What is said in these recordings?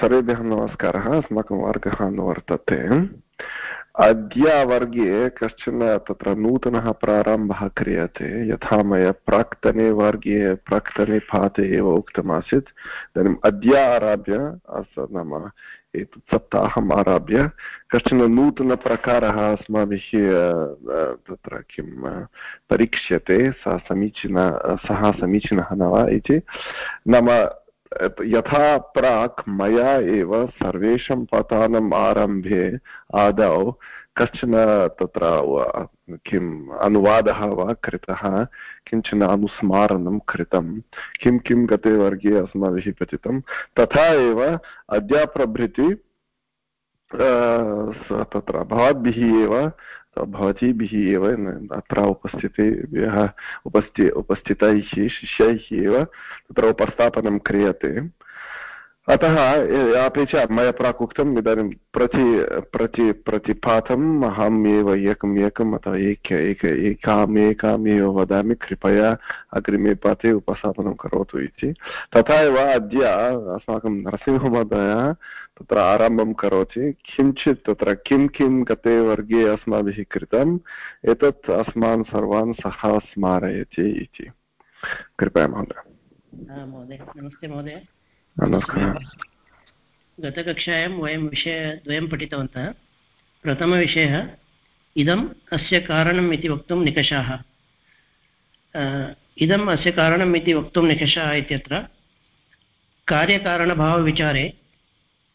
सर्वेभ्यः नमस्कारः अस्माकं वर्गः अनुवर्तते अद्य वर्गे कश्चन तत्र नूतनः प्रारम्भः क्रियते यथा मया प्राक्तने वर्गे प्राक्तने पाठे एव उक्तमासीत् इदानीम् अद्य आरभ्य नाम एतत् सप्ताहम् आरभ्य कश्चन नूतनप्रकारः अस्माभिः तत्र किं परीक्ष्यते सः समीचीन सः समीचीनः न वा इति नाम यथा प्राक् मया एव सर्वेषां पाठानाम् आरम्भे आदौ कश्चन तत्र किम् अनुवादः वा कृतः, किंचन अनुस्मारणं कृतं, किं किं गते वर्गे अस्माभिः पठितं तथा एव अद्याप्रभृति तत्र भवद्भिः एव भवतीभिः एव अत्र उपस्थितेभ्यः उपस्थि उपस्थितैः शिष्यैः एव तत्र उपस्थापनं क्रियते। अतः अपि च मया प्राक् उक्तम् इदानीं प्रति प्रति प्रतिपाठम् अहम् एव एकम् एकम् अथवा एक एक, एकाम् एकाम् एव वदामि, कृपया अग्रिमे पाते उपस्थापनं करोतु इति। तथा एव अद्य अस्माकं नरसिंहमहोदयः तत्र आरम्भं करोति। किञ्चित् तत्र किं किं गते वर्गे अस्माभिः कृतम्, एतत् अस्मान् सर्वान् सः स्मारयति इति। कृपया महोदय। नमस्ते, महोदय। गतकक्षायां वयं विषयद्वयं पठितवन्तः। प्रथमविषयः इदम् अस्य कारणम् इति वक्तुं निकषाः। इदम् अस्य कारणम् इति वक्तुं निकषाः इत्यत्र, कार्यकारणभावविचारे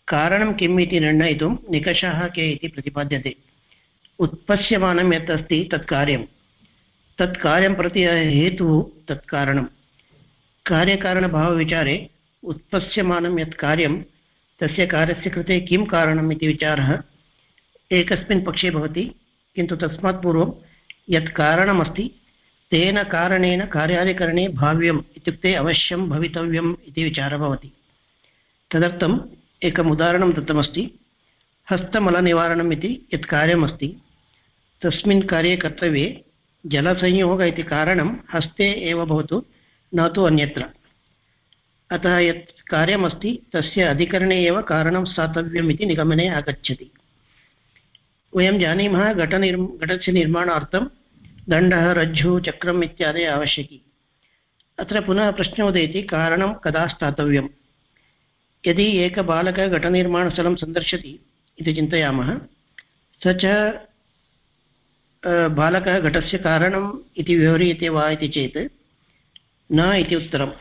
कारणं किम् इति निर्णयितुं निकषाः के इति प्रतिपाद्यते। उत्पश्यमानं यत् अस्ति, तत् कार्यं। तत् कार्यं प्रति हेतुः तत् कारणं कार्यकारणभावविचारे उत्पश्यमानं यत् कार्यं तस्य कार्यस्य कृते किं कारणम् इति विचारः एकस्मिन् पक्षे भवति, किन्तु तस्मात् पूर्वं यत् कारणमस्ति, तेन कारणेन कार्यादिकरणे भाव्यम् इत्युक्ते अवश्यं भवितव्यम् इति विचारः भवति। तदर्थम् एकम् उदाहरणं दत्तमस्ति, हस्तमलनिवारणम् इति यत् कार्यमस्ति, तस्मिन् कार्ये कर्तव्ये जलसंयोग इति कारणं हस्ते एव भवतु, न तु अन्यत्र। अतः यत् कार्यमस्ति, तस्य अधिकरणे एव कारणं स्थातव्यम् इति निगमने आगच्छति। वयं जानीमः घटनिर् घटस्य निर्माणार्थं दण्डः, रज्जुः, चक्रम् इत्यादि आवश्यकी। अत्र पुनः प्रश्नः कारणं कदा स्थातव्यं यदि एकबालकः घटनिर्माणस्थलं सन्दर्शति इति चिन्तयामः, स च बालकः घटस्य कारणम् इति विवरीयते वा इति चेत् न इति उत्तरं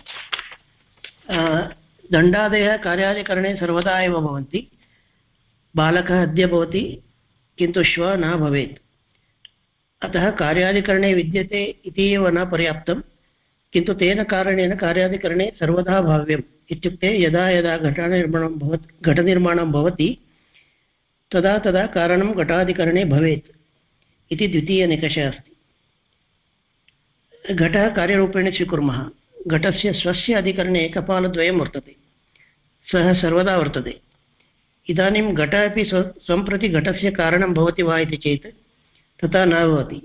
दण्डादयः कार्यादिकरणे सर्वदा एव भवन्ति। बालकः अद्य भवति, किन्तु श्वः न भवेत्। अतः कार्यादिकरणे विद्यते इति एव न पर्याप्तं, किन्तु तेन कारणेन कार्यादिकरणे सर्वदा भाव्यम्। इत्युक्ते यदा यदा घटनिर्माणं भवत्, घटनिर्माणं भवति, तदा तदा कारणं घटादिकरणे भवेत् इति द्वितीयनिकषः अस्ति। घटः कार्यरूपेण स्वीकुर्मः। घटस्य स्वस्य अधिकरणे कपालद्वयं वर्तते। सः सर्वदा वर्तते। इदानीं घटः अपि स्व स्वं प्रति घटस्य कारणं भवति वा इति चेत् तथा न भवति।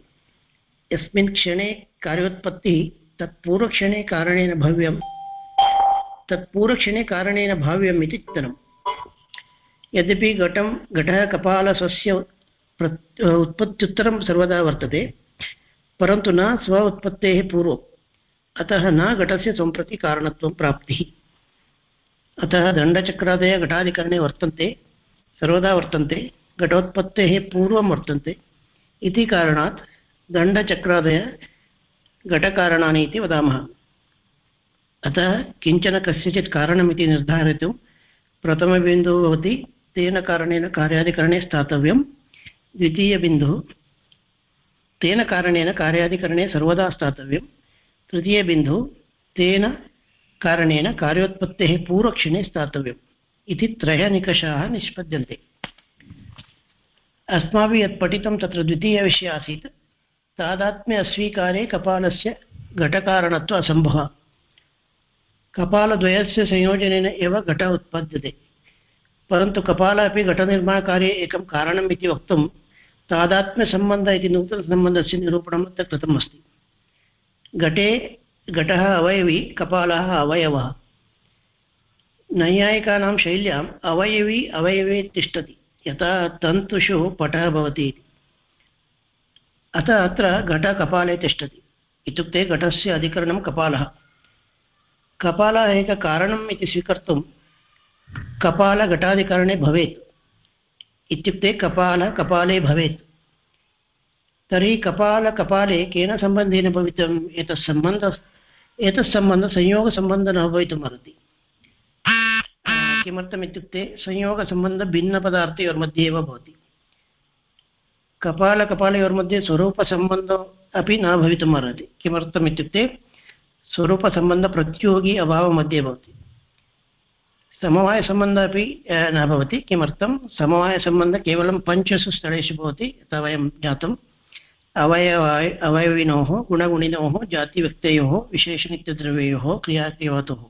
यस्मिन् क्षणे कार्योत्पत्तिः तत्पूर्वक्षणे कारणेन भव्यं, तत्पूर्वक्षणे कारणेन भाव्यम् इति चिन्तनं यद्यपि घटं, घटः कपाल स्वस्य उत्पत्त्युत्तरं सर्वदा वर्तते, परन्तु न स्व उत्पत्तेः पूर्वम्। अतः न घटस्य सम्प्रति कारणत्वं प्राप्तिः। अतः दण्डचक्रादय घटादिकरणे वर्तन्ते, सर्वदा वर्तन्ते, घटोत्पत्तेः पूर्वं वर्तन्ते। इति कारणात् दण्डचक्रादय घटकारणानि इति वदामः। अतः किंचन कस्यचित् कारणमिति निर्धारयितुं प्रथमबिन्दुः भवति, तेन कारणेन कार्यादिकरणे स्थातव्यं। द्वितीयबिन्दुः, तेन कारणेन कार्यादिकरणे सर्वदा स्थातव्यं तृतीयबिन्दुः तेन कारणेन कार्योत्पत्तेः पूर्वक्षणे स्थातव्यम् इति त्रयः निकषाः निष्पद्यन्ते। अस्माभिः यत् पठितं तत्र द्वितीयविषयः आसीत्। तादात्म्य अस्वीकारे कपालस्य घटकारणत्व असम्भवः कपालद्वयस्य संयोजनेन एव घटः उत्पद्यते। परन्तु कपालः अपि घटनिर्माणकार्ये एकं कारणम् इति वक्तुं तादात्म्यसम्बन्धः इति नूतनसम्बन्धस्य निरूपणम् अत्र कृतम् अस्ति। घटे, घटः अवयवी, कपालः अवयवः। नैयायिकानां शैल्याम् अवयवी, अवयवे तिष्ठति, यथा तन्तुषु पटः भवति अतः अत्र घटकपाले तिष्ठति। इत्युक्ते घटस्य अधिकरणं कपालः। कपालः एककारणम् इति स्वीकर्तुं कपालघटाधिकरणे भवेत्। इत्युक्ते कपाल, कपाले भवेत्। तर्हि कपालकपाले केन सम्बन्धेन भवितुम् एतत् सम्बन्धः एतत् सम्बन्धः संयोगसम्बन्धः न भवितुम् अर्हति किमर्थम् इत्युक्ते संयोगसम्बन्धभिन्नपदार्थयोर्मध्ये एव भवति। कपालकपालयोर्मध्ये स्वरूपसम्बन्धः अपि न भवितुम् अर्हति किमर्थम् इत्युक्ते स्वरूपसम्बन्धप्रत्योगी अभावमध्ये भवति। समवायसम्बन्धः अपि न भवति। किमर्थं? समवायसम्बन्धः केवलं पञ्चसु स्थलेषु भवति। यथा वयं ज्ञातम्। अवयवाय, अवयविनोः, गुणगुणिनोः, जातिव्यक्तयोः, विशेषनित्यद्रव्ययोः, क्रियाक्रियवतोः।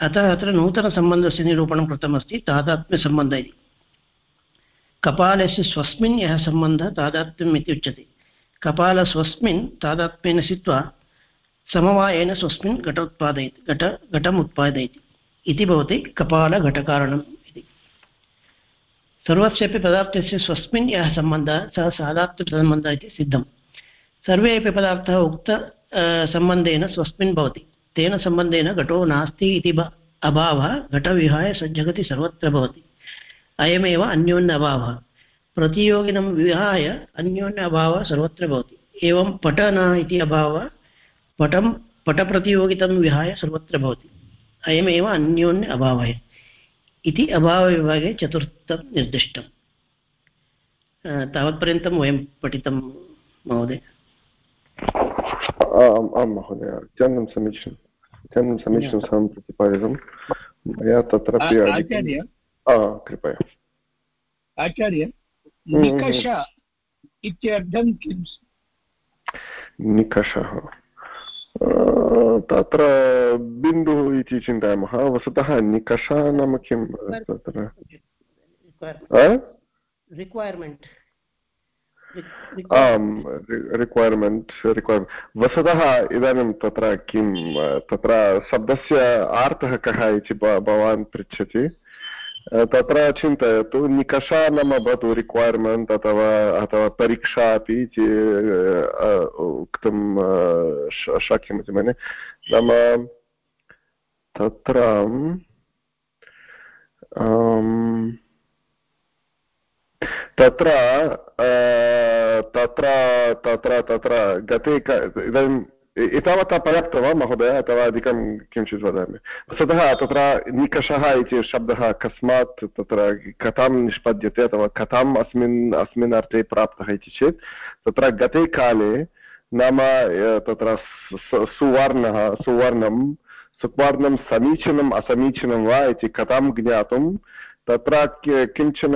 अतः अत्र नूतनसम्बन्धस्य निरूपणं कृतमस्ति, तादात्म्यसम्बन्धः इति। कपालस्य स्वस्मिन् यः सम्बन्धः, तादात्म्यम् इति उच्यते। कपालस्वस्मिन् तादात्म्येन स्थित्वा समवायेन स्वस्मिन् घट उत्पादयति घट घटम् उत्पादयति इति भवति कपालघटकारणम्। सर्वस्यापि पदार्थस्य स्वस्मिन् यः सम्बन्धः सः सादात्म्यसम्बन्धः इति सिद्धं सर्वे अपि पदार्थाः उक्त सम्बन्धेन स्वस्मिन् भवति। तेन सम्बन्धेन घटो नास्ति इति अभावः, घटविहाय सज्जगति सर्वत्र भवति। अयमेव अन्योन्य अभावः। प्रतियोगिनं विहाय अन्योन्य अभावः सर्वत्र भवति। एवं पट न इति अभावः पटं पटप्रतियोगितं विहाय सर्वत्र भवति। अयमेव अन्योन्य अभावः। इति अभावविभागे चतुर्थं निर्दिष्टम्। तावत्पर्यन्तं वयं पठितं महोदय। आं महोदय। अत्यन्तं समीचीनम् अत्यन्तं समीचीनं सर्वं प्रतिपादितं मया तत्रापि आचार्य? कृपया। आचार्य निकष इत्यर्थं किं निकषः। तत्र बिन्दुः इति चिन्तयामः। वस्तुतः निकषः नाम किं तत्र? रिक्वैर्मेण्ट् आम् रिक्वैर्मेण्ट् रिक्वैर्मेण्ट् वस्तुतः इदानीं तत्र किं तत्र शब्दस्य आर्थः कः इति भवान् पृच्छति। तत्र चिन्तयतु निकषा भवतु रिक्वैर्मेण्ट् अथवा अथवा परीक्षा अपि उक्तुं शक्यमिति मन्ये। नाम, तत्र तत्र तत्र तत्र तत्र गते इदानीं एतावता पर्याप्तं वा, महोदय? अथवा अधिकं किञ्चित् वदामि? वस्तुतः तत्र निकषः इति शब्दः कस्मात् तत्र कथां निष्पद्यते अथवा कथाम् अस्मिन् अस्मिन् अर्थे प्राप्तः इति चेत्, तत्र गते काले नाम तत्र सुवर्णः, सुवर्णं सुवर्णं समीचीनम्, असमीचीनं वा इति कथां ज्ञातुं, तत्र किंचन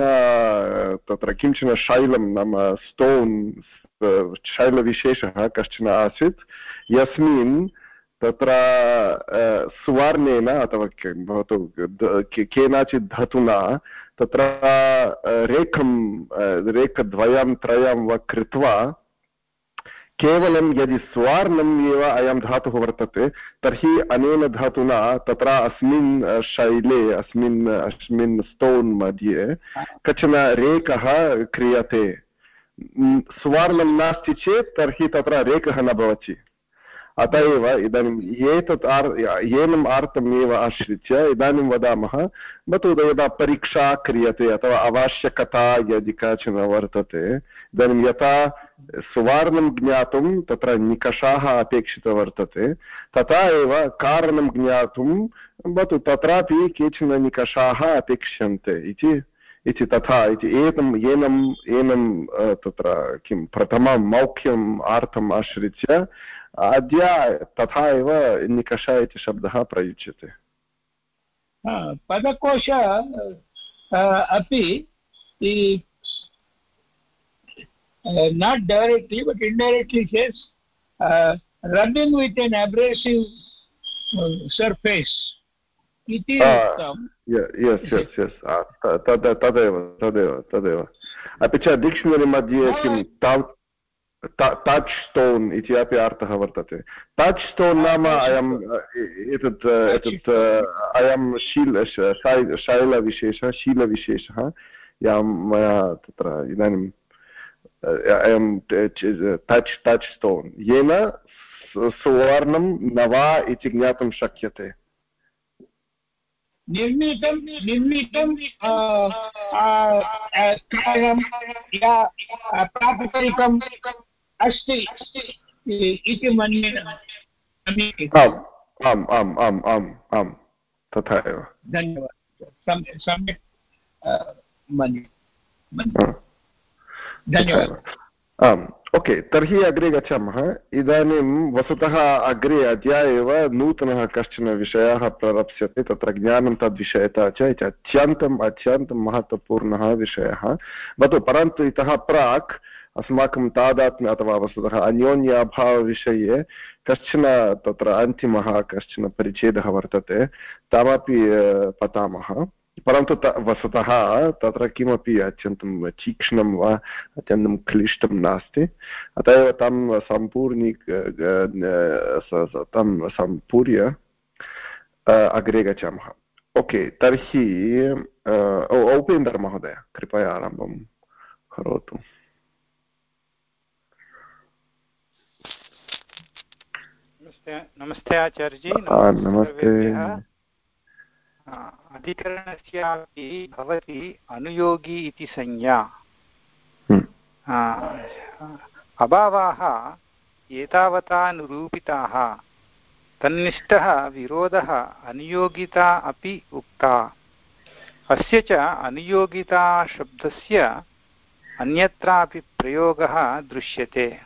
तत्र किंचन शैलं नाम स्टोन् शैलविशेषः कश्चन आसीत्। यस्मिन् तत्र सुवर्णेन अथवा भवतु केनचित् धातुना तत्र रेखं रेखद्वयं त्रयं वा कृत्वा केवलं यदि स्वर्णम् एव अयं धातुः वर्तते तर्हि अनेन धातुना तत्र अस्मिन् शैले अस्मिन् अस्मिन् स्टोन् मध्ये कश्चन रेखः क्रियते। सुवर्णं नास्ति चेत् तर्हि तत्र रेखः न भवति अत एव इदानीम् एतत् आर् एनम् आर्तम् एव आश्रित्य इदानीं वदामः भवतु यदा परीक्षा क्रियते अथवा आवश्यकता यदि काचन वर्तते इदानीं यथा सुवर्णं ज्ञातुं तत्र निकषाः अपेक्षितः वर्तते तथा एव कारणं ज्ञातुं भवतु तत्रापि केचन निकषाः अपेक्ष्यन्ते इति इति तथा इति एतम् एनम् एनं तत्र किं प्रथमं मौख्यम् आर्थम् आश्रित्य अद्य तथा एव निकष इति शब्दः प्रयुज्यते। पदकोश अपि not directly but indirectly says uh, rubbing with an abrasive इति यस् यस् यस्। तदेव तदेव तदेव। अपि च डिक्षनरि मध्ये किं टच् स्टोन् इति अपि अर्थः वर्तते। टच् स्टोन् नाम अयम् एतत् एतत् अयं शील शैलविशेषः शीलविशेषः। यां मया तत्र इदानीं अयं टच् टच् स्टोन् येन सुवर्णं न वा इति ज्ञातुं शक्यते। निर्मितं निर्मितं कार्यं या प्रातिपदिकम् अस्ति इति मन्ये आम् आम् आम् आम् आम् आम् तथा एव। धन्यवादः। सम्यक् मन्ये। धन्यवादः। आम्, ओके, तर्हि अग्रे गच्छामः। इदानीं वस्तुतः अग्रे अद्य एव नूतनः कश्चन विषयः प्ररप्स्यते, तत्र ज्ञानं तद्विषयतः च, इति अत्यन्तम् अत्यन्तं महत्त्वपूर्णः विषयः। भवतु परन्तु इतः प्राक् अस्माकं तादात्म्य अथवा वस्तुतः अन्योन्याभावविषये कश्चन तत्र अन्तिमः कश्चन परिच्छेदः वर्तते, तमपि पठामः परन्तु वस्तुतः तत्र किमपि अत्यन्तं तीक्ष्णं वा अत्यन्तं क्लिष्टं नास्ति। अत एव तं सम्पूर्णी तं सम्पूर्य अग्रे गच्छामः। ओके तर्हि औपेन्दर् महोदय कृपया आरम्भं करोतु। नमस्ते आचार्यजी नमस्ते। अधिकरणस्यापि भवति अनुयोगी इति संज्ञा। हम्म। अभावाः एतावता निरूपिताः तन्निष्ठः विरोधः अनुयोगिता अपि उक्ता। अस्य च अनुयोगिताशब्दस्य अन्यत्रापि प्रयोगः दृश्यते।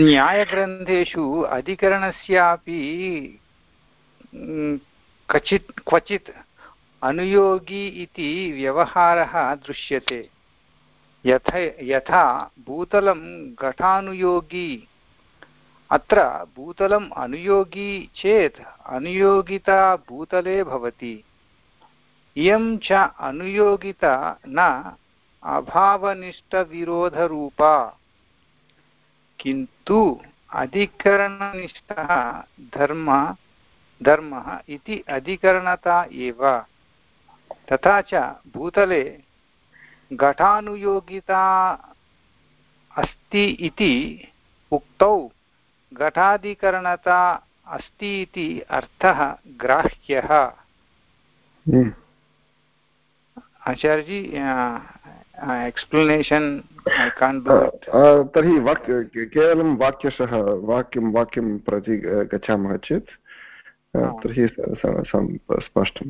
न्यायग्रन्थेषु अधिकरणस्यापि कचित् क्वचित् अनुयोगी इति व्यवहारः दृश्यते। यथ यथा भूतलं घटानुयोगी, अत्र भूतलम् अनुयोगी चेत् अनुयोगिता भूतले भवति। इयं च अनुयोगिता न अभावनिष्ठविरोधरूपा। किन्तु अधिकरणनिष्ठः धर्म धर्मः इति अधिकरणता एव। तथा च भूतले घटानुयोगिता अस्ति इति उक्तौ घटाधिकरणता अस्ति इति अर्थः ग्राह्यः। हम्म। आचार्यजी एक्स्प्लनेशन् तर्हि वाक्य केवलं वाक्यशः वाक्यं वाक्यं प्रति गच्छामः चेत् तर्हि स्पष्टं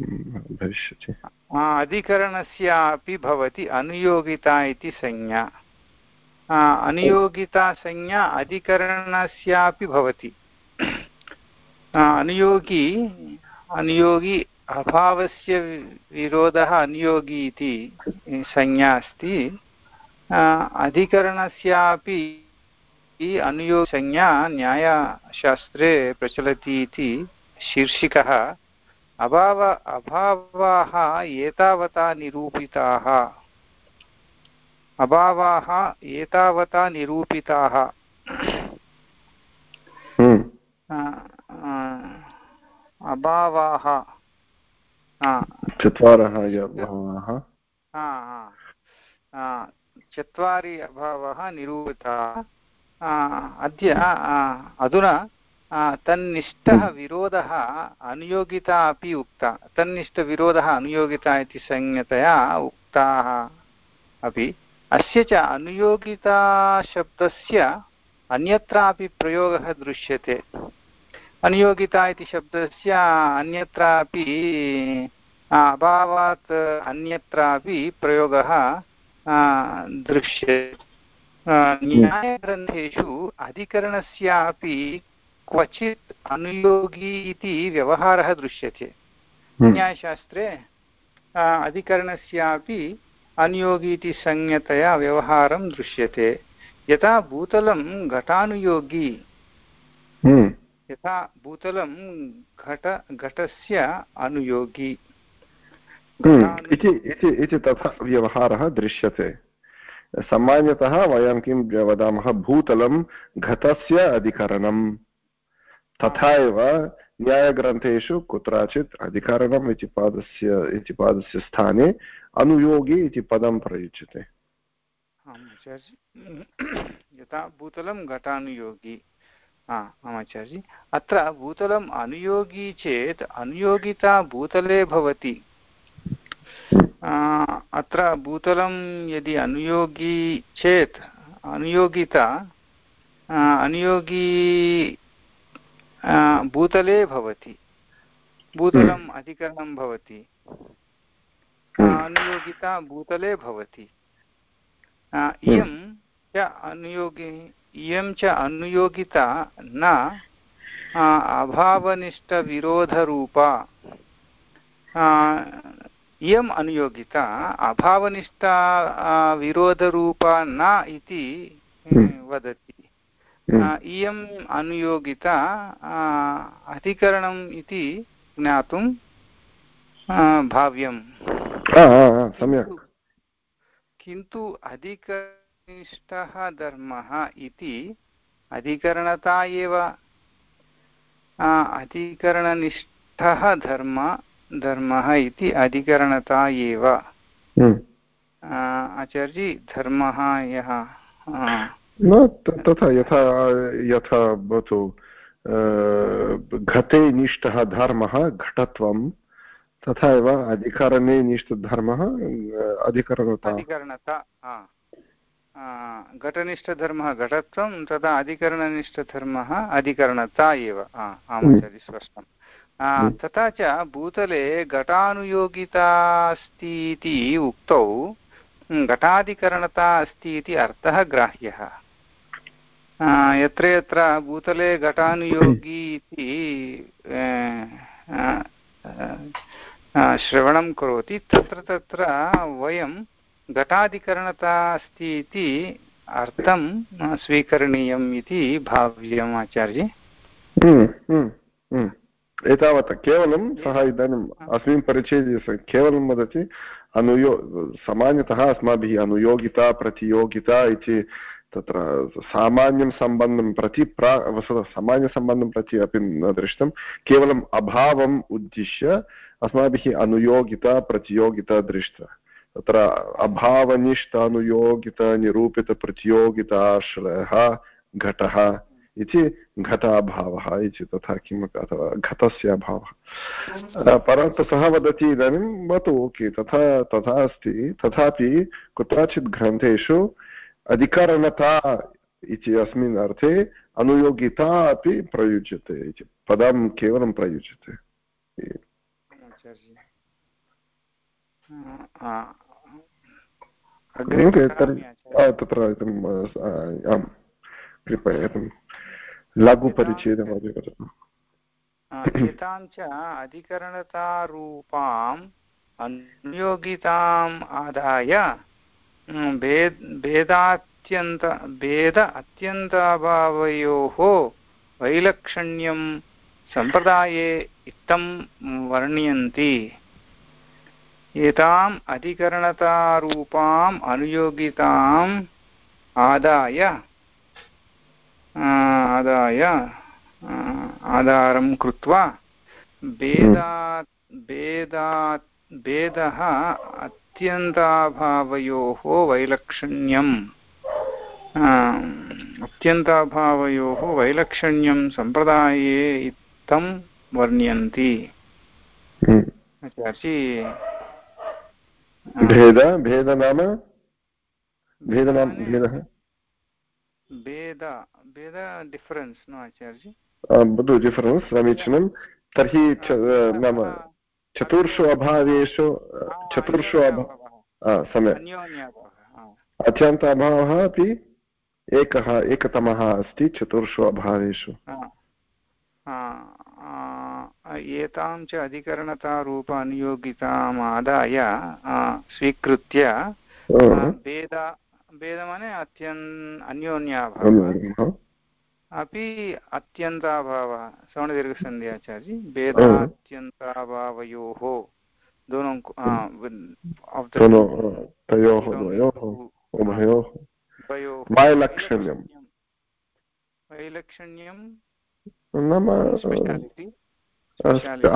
भविष्यति. अधिकरणस्यापि भवति अनुयोगिता इति संज्ञा. अनुयोगितासंज्ञा अधिकरणस्यापि भवति. अनुयोगी अनुयोगी अभावस्य विरोधः अनुयोगी इति संज्ञा अस्ति. अधिकरणस्यापि अनुयोगसंज्ञा न्यायशास्त्रे प्रचलति इति शीर्षिकः अभाव अभावाः एतावता निरूपिताः। अभावाः एतावता निरूपिताः। हम्म। अभावाः। चत्वारः चत्वारि अभावः निरूपिताः। अद्य अधुना तन्निष्ठः विरोधः अनुयोगिता अपि उक्ता तन्निष्ठविरोधः अनुयोगिता इति संज्ञतया उक्ताः अपि अस्य च अनुयोगिताशब्दस्य अन्यत्रापि प्रयोगः दृश्यते अनुयोगिता इति शब्दस्य अन्यत्रापि अभावात् अन्यत्रापि प्रयोगः दृश्यते न्यायग्रन्थेषु अधिकरणस्यापि क्वचित् अनुयोगी इति व्यवहारः दृश्यते हम्म। न्यायशास्त्रे अधिकरणस्यापि अनुयोगी इति संज्ञतया व्यवहारं दृश्यते यथा भूतलं घटानुयोगी हम्म। यथा भूतलं घट घटस्य अनुयोगी हम्म। इति तथा व्यवहारः दृश्यते सामान्यतः वयं किं वदामः भूतलं घटस्य अधिकरणं तथा एव न्यायग्रन्थेषु कुत्रचित् अधिकरणम् इति पादस्य इति पादस्य स्थाने अनुयोगी इति पदं प्रयुज्यते। यथा भूतलं घटानुयोगी आम् अत्र भूतलम् अनुयोगी चेत् अनुयोगिता भूतले भवति। अत्र भूतलं यदि अनुयोगी चेत् अनुयोगिता अनुयोगी भूतले भवति भूतलम् हम्म। अधिकरणं भवति हम्म। अनुयोगिता भूतले भवति इयं हम्म। च अनुयोगी इयं च अनुयोगिता न अभावनिष्ठविरोधरूपा इयम् अनुयोगिता अभावनिष्ठा विरोधरूपा न इति वदति इयम् अनुयोगिता अधिकरणम् इति ज्ञातुं भाव्यम्। किन्तु अधिकनिष्ठः धर्मः इति अधिकरणता एव अधिकरणनिष्ठः धर्म धर्मः इति अधिकरणता एव। हम्म। आचार्यजी धर्मः यः न तथा यथा यथा भवतु घटे निष्ठः धर्मः घटत्वं तथा एव अधिकरणे निष्ठधर्मः अधिकरणता अधिकरणता घटनिष्ठधर्मः घटत्वं तथा अधिकरणनिष्ठधर्मः अधिकरणता एव आम् स्पष्टम् हम्म। तथा च भूतले घटानुयोगिता अस्ति इति उक्तौ घटाधिकरणता अस्ति इति अर्थः ग्राह्यः यत्र यत्र भूतले घटानुयोगी इति श्रवणं करोति तत्र तत्र वयं घटाधिकरणता अस्ति इति अर्थं स्वीकरणीयम् इति भाव्यम् आचार्य हम्म, हम्म, एतावत् केवलं सः इदानीम् अस्मिन् परिचये केवलं वदति अनुयो सामान्यतः अस्माभिः अनुयोगिता प्रतियोगिता इति तत्र सामान्यं सम्बन्धं प्रति प्रा वस्तुतः सामान्यसम्बन्धं प्रति अपि न दृष्टं, केवलम् अभावम् उद्दिश्य अस्माभिः अनुयोगिता, प्रतियोगिता दृष्टा। तत्र अभावनिष्ठ अनुयोगिता निरूपितप्रतियोगिताश्रयः, घटः इति घटाभावः इति तथा किमपि, अथवा घटस्य अभावः। परन्तु सः वदति इदानीं भवतु ओके, तथा तथा अस्ति। तथापि कुत्रचित् ग्रन्थेषु अधिकरणता इति अस्मिन् अर्थे अनुयोगिता अपि प्रयुज्यते इति पदं केवलं प्रयुज्यते। तत्र आम् कृपया लघुपरिच्छेदमपि वदतु एतां च अधिकरणतारूपाम् अनुयोगिताम् आदाय भेद भेदात्यन्त भेद अत्यन्ताभावयोः वैलक्षण्यं सम्प्रदाये इत्थं वर्णयन्ति। एताम् अधिकरणतारूपाम् अनुयोगिताम् आदाय आदाय आधारं कृत्वा भेदात् भेदात् भेदः अत्यन्ताभावयोः वैलक्षण्यम्। अत्यन्ताभावयोः वैलक्षण्यं सम्प्रदाये इत्थं वर्ण्यन्ति। भेद भेद नाम? भेद नाम भेदः। भेद? भेद डिफरेन्स् नो आचार्य वदतु डिफरेन्स् समीचीनं। तर्हि नाम चतुर्षु अभावेषु चतुर्षु सम्यक्। अत्यन्त अभावः अपि एकः एकतमः अस्ति चतुर्षु अभावेषु। एतां च अधिकरणतारूप अनुयोगिताम् आदाय स्वीकृत्य भेद भेदमने अत्यन् अन्योन्याभावः। अपि अत्यन्ताभावः। सवर्णदीर्घसन्धि आचार्य भेदात्यन्ताभावयोः दोनों तयोः उभयोः। वैलक्षण्यं वैलक्षण्यं नाम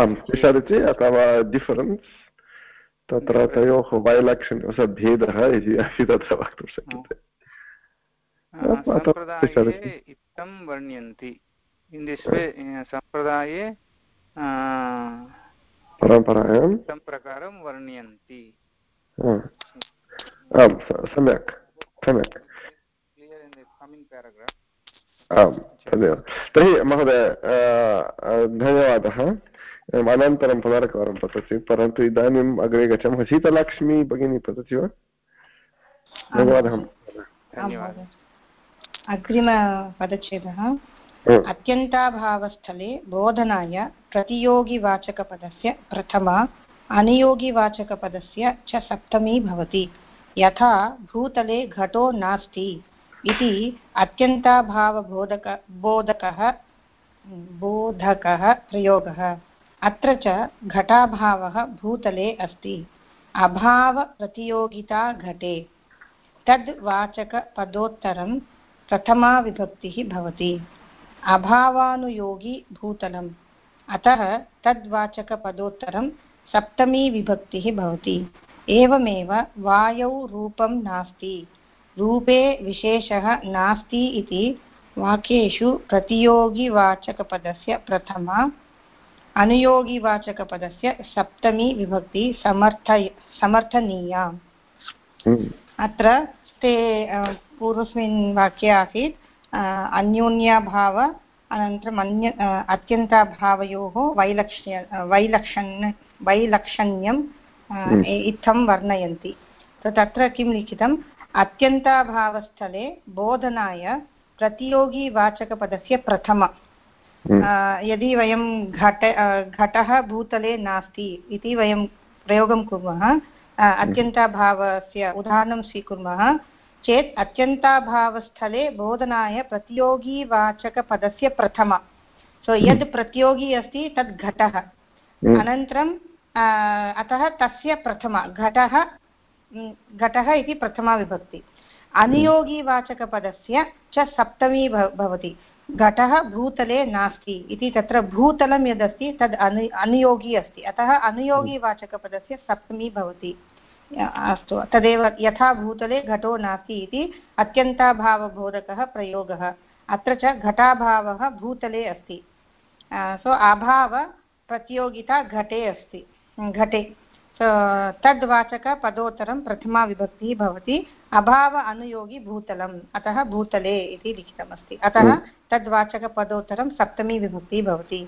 आम् स्पेशालिटि अथवा डिफरेन्स् तत्र तयोः वैलक्षण्यं भेदः इति अपि तत्र वक्तुं शक्यते। इत्थं वर्ण्यन्ति। इन् दिस् वे सम्प्रदाये परम्परायां। प्रकारं वर्ण्यन्ति। आम् सम्यक् सम्यक्। आम् तदेव तर्हि महोदय धन्यवादः। अनन्तरं पुनरेकवारं पतति परन्तु इदानीम् अग्रे गच्छामः। शीतलक्ष्मी भगिनी पतति वा? धन्यवादः। धन्यवादः। अग्रिमपदच्छेदः अत्यन्ताभावस्थले बोधनाय प्रतियोगिवाचकपदस्य प्रथमा अनियोगिवाचकपदस्य च सप्तमी भवति। यथा भूतले घटो नास्ति इति अत्यन्ताभावबोधक बोधकः बोधकः प्रयोगः। अत्र च घटाभावः भूतले अस्ति। अभावप्रतियोगिता घटे। तद्वाचकपदोत्तरं प्रथमा विभक्तिः भवति। अभावानुयोगी भूतलम्। अतः तद्वाचकपदोत्तरं सप्तमी विभक्तिः भवति। एवमेव वायौ रूपं नास्ति। रूपे विशेषः नास्ति इति वाक्येषु प्रतियोगिवाचकपदस्य प्रथमा अनुयोगिवाचकपदस्य सप्तमी विभक्ति समर्थ समर्थनीया। हम्म। अत्र ते पूर्वस्मिन् वाक्ये आसीत् अन्योन्याभाव अनन्तरम् अन्य अत्यन्ताभावयोः वैलक्ष्य वैलक्षण् वैलक्षण्यं हम्म। इत्थं वर्णयन्ति तत्र किं लिखितम् अत्यन्ताभावस्थले बोधनाय प्रतियोगिवाचकपदस्य प्रथम हम्म। यदि वयं घट घटः भूतले नास्ति इति वयं प्रयोगं कुर्मः अत्यन्ताभावस्य उदाहरणं स्वीकुर्मः। चेत् अत्यन्ताभावस्थले बोधनाय प्रतियोगिवाचकपदस्य प्रथम। सो यद् प्रतियोगी अस्ति तद् घटः। हम्म। अनन्तरं अतः तस्य प्रथम घटः घटः इति प्रथमा विभक्ति। अनियोगिवाचकपदस्य च सप्तमी भवति। घटः भूतले नास्ति इति तत्र भूतलं यदस्ति तद् अनु अनुयोगी अस्ति। अतः अनुयोगिवाचकपदस्य सप्तमी भवति। अस्तु। तदेव यथा भूतले घटो नास्ति इति अत्यन्ताभावबोधकः प्रयोगः। अत्र च घटाभावः भूतले अस्ति। सो अभावप्रतियोगिता घटे अस्ति। घटे। तद्वाचकपदोत्तरं प्रथमा विभक्तिः भवति। अभाव अनुयोगी भूतलम्। अतः भूतले इति लिखितमस्ति। अतः तद्वाचकपदोत्तरं सप्तमी विभक्तिः भवति।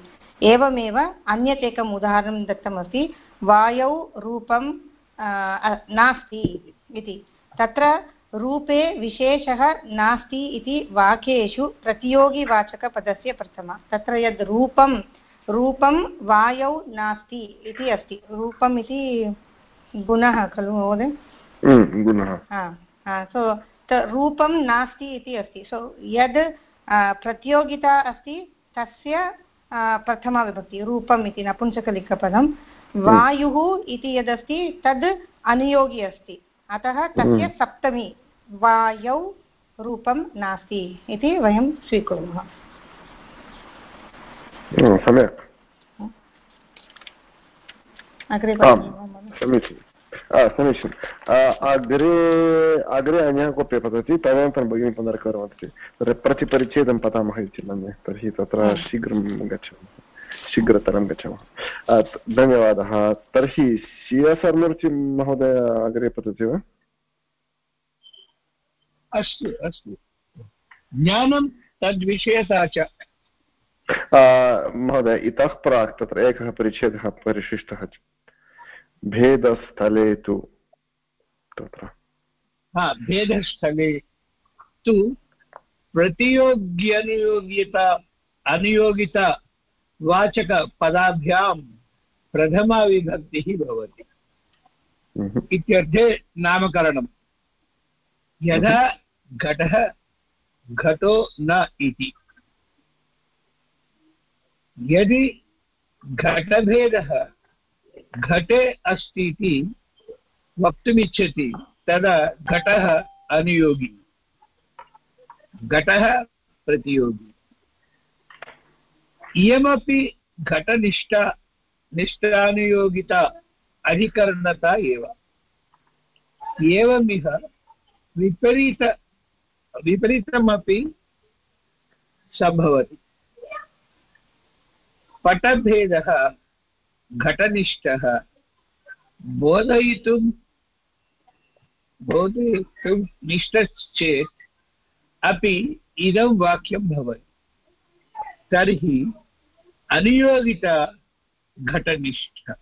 एवमेव अन्यत् एकम् उदाहरणं दत्तमस्ति। वायौ रूपं नास्ति इति। तत्र रूपे विशेषः नास्ति इति वाक्येषु प्रतियोगिवाचकपदस्य प्रथमा। तत्र यद् रूपं रूपं वायौ नास्ति इति अस्ति। रूपम् इति गुणः खलु महोदय? सो रूपं नास्ति इति अस्ति। सो यद् प्रतियोगिता अस्ति तस्य प्रथमा विभक्ति रूपम् इति नपुंसकलिखपदं वायुः इति यदस्ति तद् अनुयोगी अस्ति। अतः तस्य सप्तमी वायौ रूपं नास्ति इति वयं स्वीकुर्मः। सम्यक्। समीचीनं। समीचीनम् अग्रे अग्रे अन्यः कोऽपि पतति तदनन्तरं भगिनी पुनर्करोति। प्रतिपरिच्छेदं पठामः इति मन्ये तर्हि तत्र शीघ्रं गच्छामः। शीघ्रतरं गच्छामः। धन्यवादः। तर्हि शिवसर्मूर्ति महोदय अग्रे पतति वा? अस्तु अस्तु। ज्ञानं तद्विषयता च। महोदय इतः प्राक् तत्र एकः परिच्छेदः परिशिष्टः भेदस्थले तु तत्र। भेदस्थले तु प्रतियोग्यनुयोगिता अनुयोगिता वाचकपदाभ्यां प्रथमाविभक्तिः भवति। इत्यर्थे नामकरणं। यदा घटः घटो न इति। यदि घटभेदः घटे अस्ति इति वक्तुमिच्छति तदा घटः अनुयोगी। घटः प्रतियोगी। इयमपि घटनिष्ठा, निष्ठानुयोगिता, अधिकरणता एव। एवमिह विपरीत, विपरीतमपि सम्भवति। पटभेदः, घटनिष्ठः, बोधयितुं बोधयितुं निष्ठश्चेत् अपि इदं वाक्यं भवति। तर्हि अनुयोगिता घटनिष्ठ।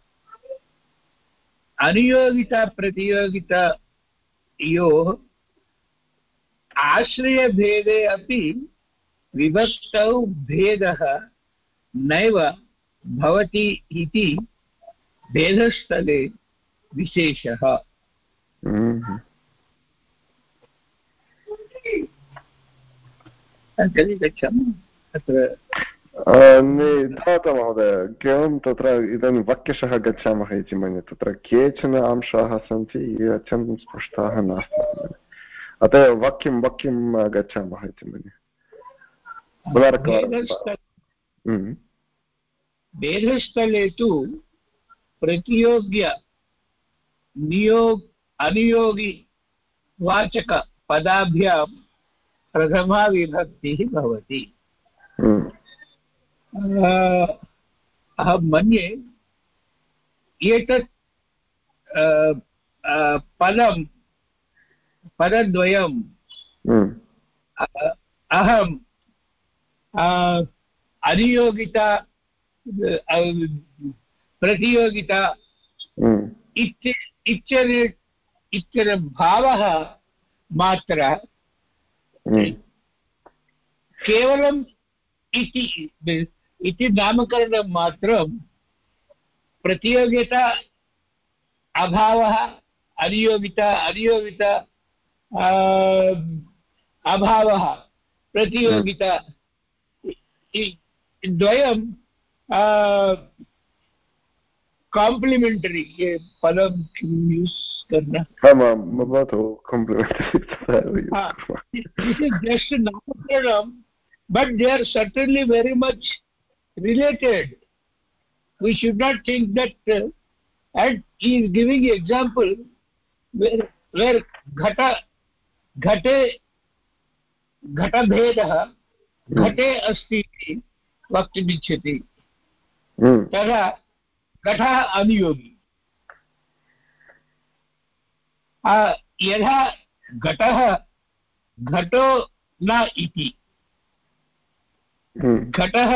अनुयोगिता प्रतियोगितयोः आश्रयभेदे अपि विभक्तौ भेदः नैव भवति इति भेदस्थले विशेषः। हम्म। गच्छामः। अत्र निधातु महोदय केवलं तत्र इदानीं वाक्यशः गच्छामः इति मन्ये तत्र केचन अंशाः सन्ति ये अत्यन्तं स्पष्टाः नास्ति अतः एव वाक्यं वाक्यं गच्छामः इति मन्ये हम्म। भेदस्थले तु प्रतियोग्य नियोग अनुयोगि वाचकपदाभ्यां प्रथमा विभक्तिः भवति हम्म। अहं मन्ये एतत् पदं पदद्वयं हम्म। अहं अनुयोगिता प्रतियोगिता हम्म। इत्यस्य भावः मात्र हम्म। केवलं इति इति नामकरणं मात्रं प्रतियोगिता अभावः अनियोगिता अनियोगिता अभावः प्रतियोगिता द्वयं काम्प्लिमेण्टरि पदं किं यूस् करना? भवतु काम्प्लिमेण्टरि जस्ट् नामकरणं but they are certainly very much related we should not think that uh, and he is giving example where where ghata घटे घटभेदः घटे अस्ति इति वक्तुमिच्छति तदा घटः अनुयोगी यथा घटः घटो न इति घटः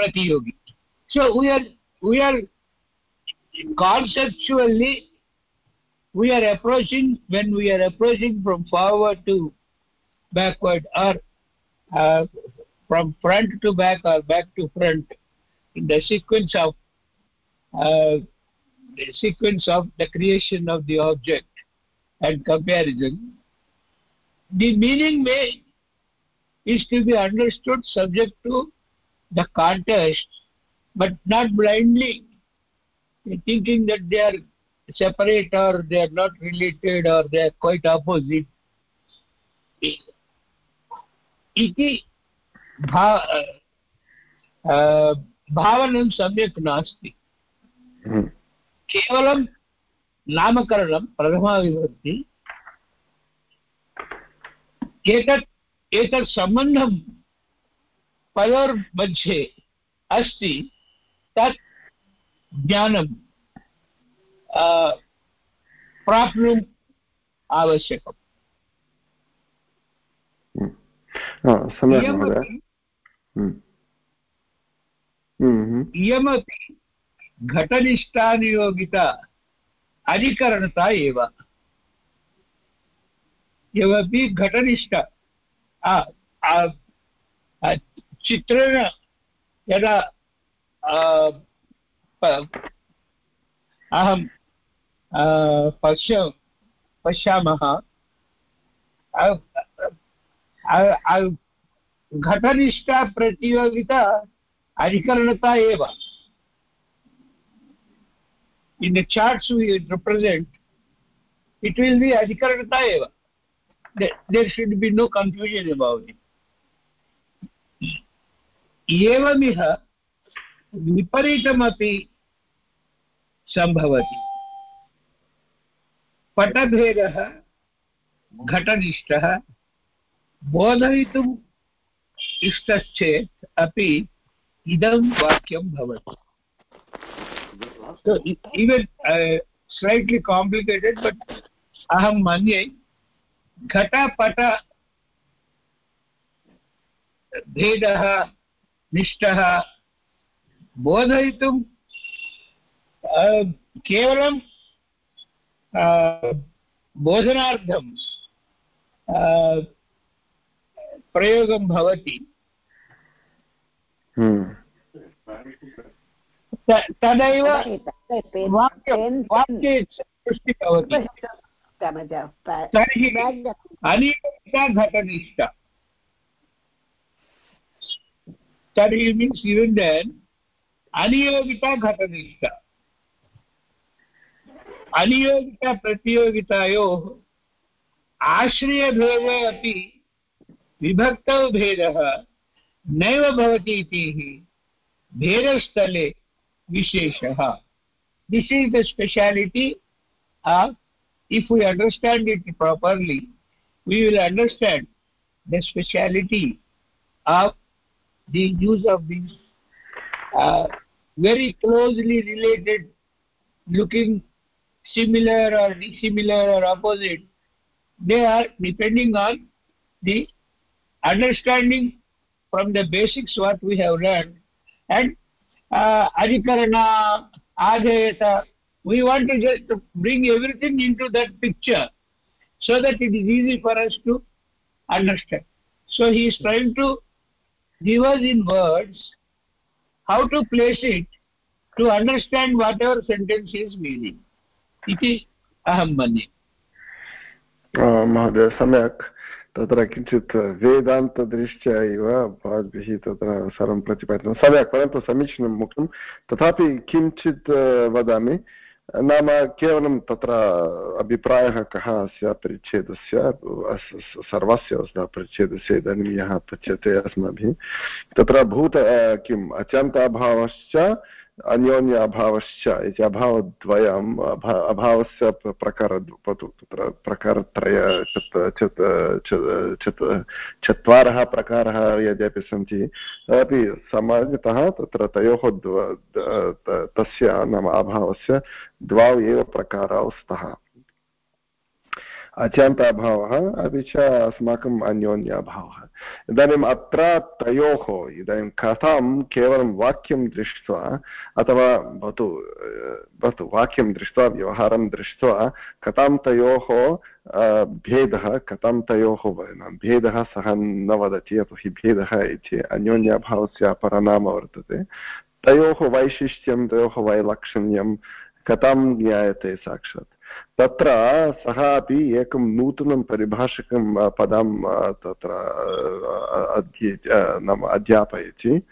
pratyogi so we are we are conceptually we are approaching when we are approaching from forward to backward or uh, from front to back or back to front in the sequence of uh, the sequence of the creation of the object and comparison the meaning may is to be understood subject to the context, but not blindly thinking that they are separate or they are not related or they are quite opposite. इति भा भावनं सम्यक् नास्ति केवलं नामकरणं प्रथमाविभक्ति एतत् एतत् सम्बन्धं पयोर्मध्ये अस्ति तत् ज्ञानं प्राप्नुम् आवश्यकम्। इयमपि घटनिष्ठानुयोगिता अधिकरणता एव। इयमपि घटनिष्ठा चित्रेण यदा अहं पश्य, पश्यामः घटनिष्ठा प्रतियोगिता अधिकरणता एव। In the charts represent it will be अधिकरणता एव। There should be no confusion about एवमिह विपरीतमपि सम्भवति पटभेदः घटनिष्ठः बोधयितुम् इष्टश्चेत् अपि इदं वाक्यं भवति। So even uh, slightly complicated but aham manye घटा भेदः निष्ठः बोधयितुं केवलं बोधनार्थं प्रयोगं भवति। हम्म। तदैव वाक्ये सृष्टि भवति। तर्हि अनियमिता घटनिष्ठा। तर्हि मीन्स् इवन् देन् अनियोगिता घटनिष्ठा अनियोगिता प्रतियोगितायोः आश्रयभेदे अपि विभक्तौ भेदः नैव भवति भेदस्थले विशेषः this is the speciality of if we understand it properly, we will understand the speciality of the use of these uh, very closely related looking similar or dissimilar or opposite they are depending on the understanding from the basics what we have learned. And uh, adhikarana adhayata we want to just bring everything into that picture so that it is easy for us to understand. So he is trying to give us in words, how to place it to understand whatever sentence is meaning. इति अहं मन्ये महोदय सम्यक् तत्र किञ्चित् वेदान्तदृष्ट्या इव भवद्भिः तत्र सर्वं प्रतिपादितं सम्यक् परन्तु समीचीनम् उक्तं तथापि किञ्चित् वदामि नाम केवलं तत्र अभिप्रायः कः अस्य परिच्छेदस्य सर्वस्य परिच्छेदस्य इदानीं यः पच्यते अस्माभिः, तत्र भूत किम्, अत्यन्ताभावश्च अन्योन्य अभावश्च इति अभावद्वयम् अभा, अभावस्य प्रकार तत्र प्रकारत्रय चत्वारः प्रकारः यद्यपि सन्ति तदपि सामान्यतः तत्र तयोः तस्य नाम अभावस्य द्वौ एव प्रकारौ स्तः अत्यन्त अभावः अपि च अस्माकम् अन्योन्य अभावः इदानीम् अत्र तयोः, इदानीं कथं केवलं वाक्यं दृष्ट्वा, अथवा भवतु भवतु वाक्यं दृष्ट्वा, व्यवहारं दृष्ट्वा, कथं तयोः भेदः, कथं तयोः भेदः सः न वदति यतोहि भेदः इति अन्योन्याभावस्य अपरनाम वर्तते. तयोः वैशिष्ट्यं, तयोः वैलक्षण्यं कथं ज्ञायते साक्षात्? तत्र सः अपि एकं नूतनं परिभाषकं पदं तत्र अध्ये नाम अध्यापयति।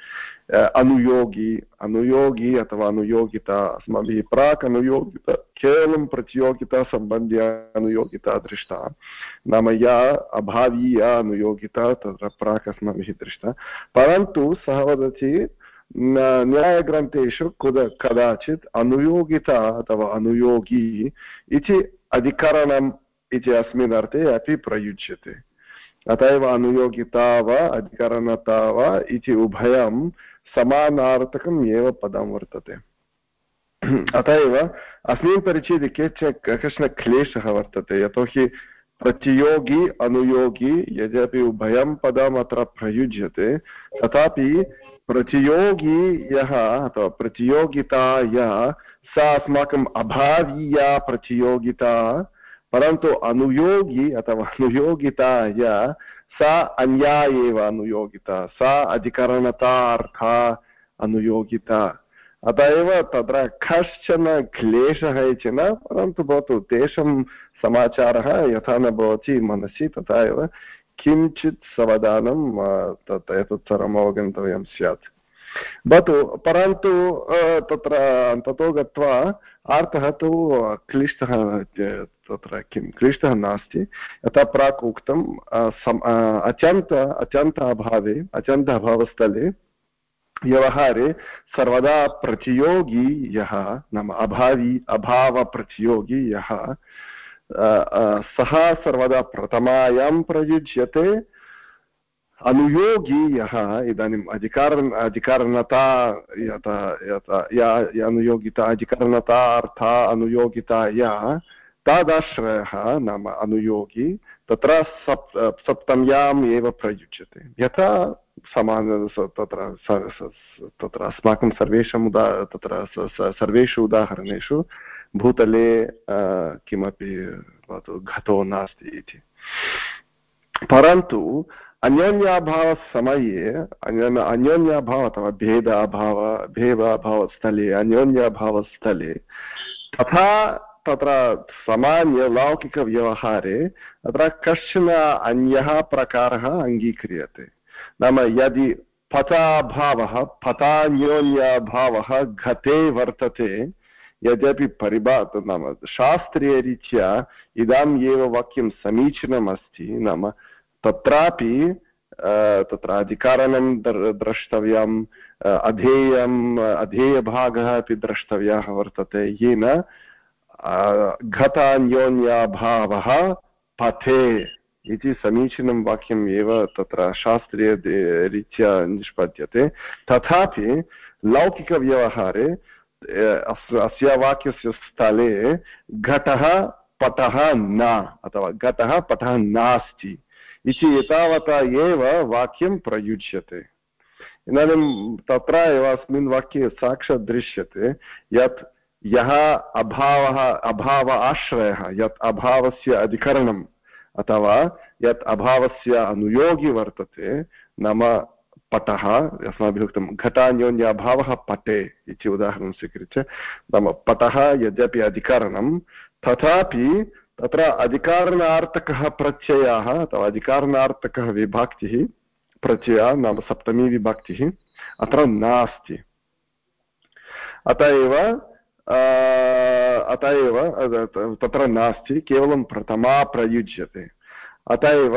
अनुयोगी अनुयोगी अथवा अनुयोगिता, अस्माभिः प्राक् अनुयोगिता केवलं प्रतियोगितासम्बन्ध्य अनुयोगिता दृष्टा, नाम या अभावीया अनुयोगिता तत्र प्राक् अस्माभिः दृष्टा। परन्तु सः वदति न्यायग्रन्थेषु कुद कदाचित् अनुयोगिता अथवा अनुयोगी इति अधिकरणम् इति अस्मिन् अर्थे अपि प्रयुज्यते अत एव अनुयोगिता वा अधिकरणता वा इति उभयं समानार्थकम् एव पदं वर्तते अत एव अस्मिन् परिच्छेदे केचन कश्चन क्लेशः वर्तते यतोहि प्रतियोगी अनुयोगी यद्यपि उभयं पदम् अत्र प्रयुज्यते तथापि प्रतियोगी यः अथवा प्रतियोगिता यः, सा अस्माकम् अभावीया प्रतियोगिता, परन्तु अनुयोगी अथवा अनुयोगिता या, सा अन्या एव अनुयोगिता, सा अधिकरणतार्था अनुयोगिता। अत एव तत्र कश्चन क्लेशः इति न परन्तु भवतु तेषां समाचारः यथा न भवति मनसि, तथा एव किञ्चित् सावधानं तत् एतत् सर्वम् अवगन्तव्यं स्यात्। भवतु, परन्तु तत्र, ततो गत्वा अर्थः तु क्लिष्टः तत्र किं, क्लिष्टः नास्ति। यथा प्राक् उक्तं अचन्त अचन्त अभावे अचन्त अभावस्थले व्यवहारे सर्वदा प्रतियोगी यः, नाम अभावी, अभावप्रतियोगी यः सः सर्वदा प्रथमायां प्रयुज्यते अनुयोगी यः इदानीम् अधिकार अधिकारणता यथा यथा या अनुयोगिता अधिकरणता अर्था अनुयोगिता या तादाश्रयः नाम अनुयोगी तत्र सप् सप्तम्याम् एव प्रयुज्यते यथा समान तत्र तत्र अस्माकं सर्वेषाम् उदा तत्र सर्वेषु उदाहरणेषु भूतले किमपि, भवतु घतो नास्ति इति। परन्तु अन्योन्याभावसमये अन्योन्याभाव अथवा भेद अभाव भेद अभावस्थले अन्योन्याभावस्थले, तथा तत्र सामान्यलौकिकव्यवहारे तत्र कश्चन अन्यः प्रकारः अङ्गीक्रियते। नाम यदि पथाभावः पथान्योन्यभावः घटे वर्तते यद्यपि परिभा नाम शास्त्रीयरीत्या इदम् एव वाक्यं समीचीनम् अस्ति नाम तत्रापि तत्र अधिकारणं द्रष्टव्यम् अधेयम्, अधेयभागः अपि द्रष्टव्यः वर्तते। येन घतान्योन्याभावः पथे इति समीचीनं वाक्यम् एव तत्र शास्त्रीयरीत्या निष्पद्यते। तथापि लौकिकव्यवहारे अस्य वाक्यस्य स्थले घटः पटः न, अथवा घटः पटः नास्ति। इति एतावता एव वाक्यं प्रयुज्यते। इदानीं तत्र एव अस्मिन् वाक्ये साक्षात् दृश्यते यत् यः अभावः, अभाव आश्रयः, यत् अभावस्य अधिकरणम्, अथवा यत् अभावस्य अनुयोगी वर्तते, नाम पटः अस्माभिः उक्तं घटान्योन्याभावः पटे इति उदाहरणं स्वीकृत्य, नाम पटः यद्यपि अधिकरणं, तथापि तत्र अधिकारणार्थकः प्रत्ययः अथवा अधिकारणार्थकः विभक्तिः प्रत्ययः, नाम सप्तमी विभक्तिः, अत्र नास्ति। अत एव अत एव तत्र नास्ति, केवलं प्रथमा प्रयुज्यते। अत एव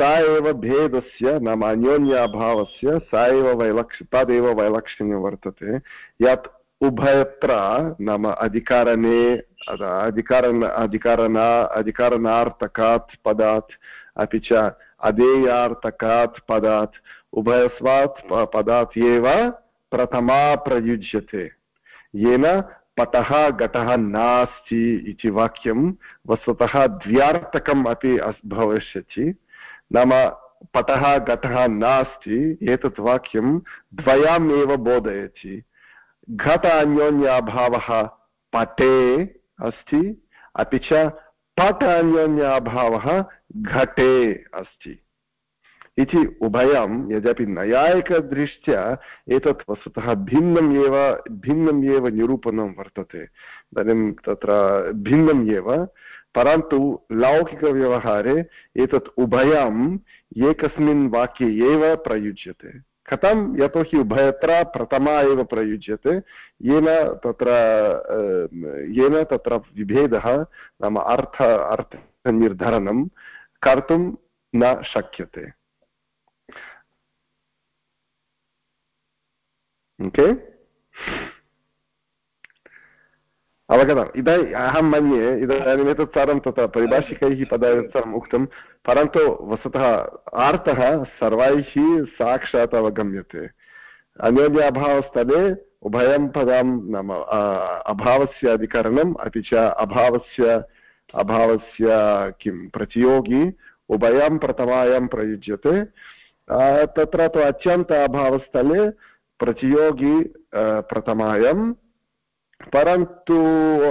सा एव भेदस्य नाम अन्योन्याभावस्य सा एव वैलक्ष्य तदेव वैलक्षण्यं वर्तते। यत् उभयत्र नाम अधिकारणे अधिकारण अधिकारण अधिकारणार्थकात् पदात्, अपि च अधेयार्थकात् पदात्, उभयस्वात् पदात् एव प्रथमा प्रयुज्यते। येन पटः घटः नास्ति इति वाक्यं वस्तुतः द्व्यार्थकम् अपि भविष्यति। नाम पटः घटः नास्ति, एतत् वाक्यं द्वयम् एव बोधयति। घट अन्योन्याभावः पटे अस्ति, अपि च पट अन्योन्याभावः घटे अस्ति। इति उभयं यद्यपि नैयायिकदृष्ट्या एतत् वस्तुतः भिन्नम् एव भिन्नम् एव निरूपणं वर्तते। इदानीं तत्र भिन्नम् एव। परन्तु लौकिकव्यवहारे एतत् उभयम् एकस्मिन् वाक्ये एव प्रयुज्यते। कथं? यतोहि उभयत्र प्रथमा एव प्रयुज्यते। येन तत्र येन तत्र विभेदः, नाम अर्थ, अर्थनिर्धारणं कर्तुं न शक्यते। ओके? अवगतम्। इदानीम् अहं मन्ये इदानीम् एतत् सर्वं तत्र परिभाषिकैः पदार्थम् उक्तं परन्तु वस्तुतः अर्थः सर्वैः साक्षात् अवगम्यते। अन्योन्याभावस्थले उभयं पदं नाम अभावस्य अधिकरणम् अपि च अभावस्य अभावस्य किं प्रतियोगी उभयं प्रथमायां प्रयुज्यते। तत्र तु अत्यन्त अभावस्थले प्रतियोगी प्रथमायां परन्तु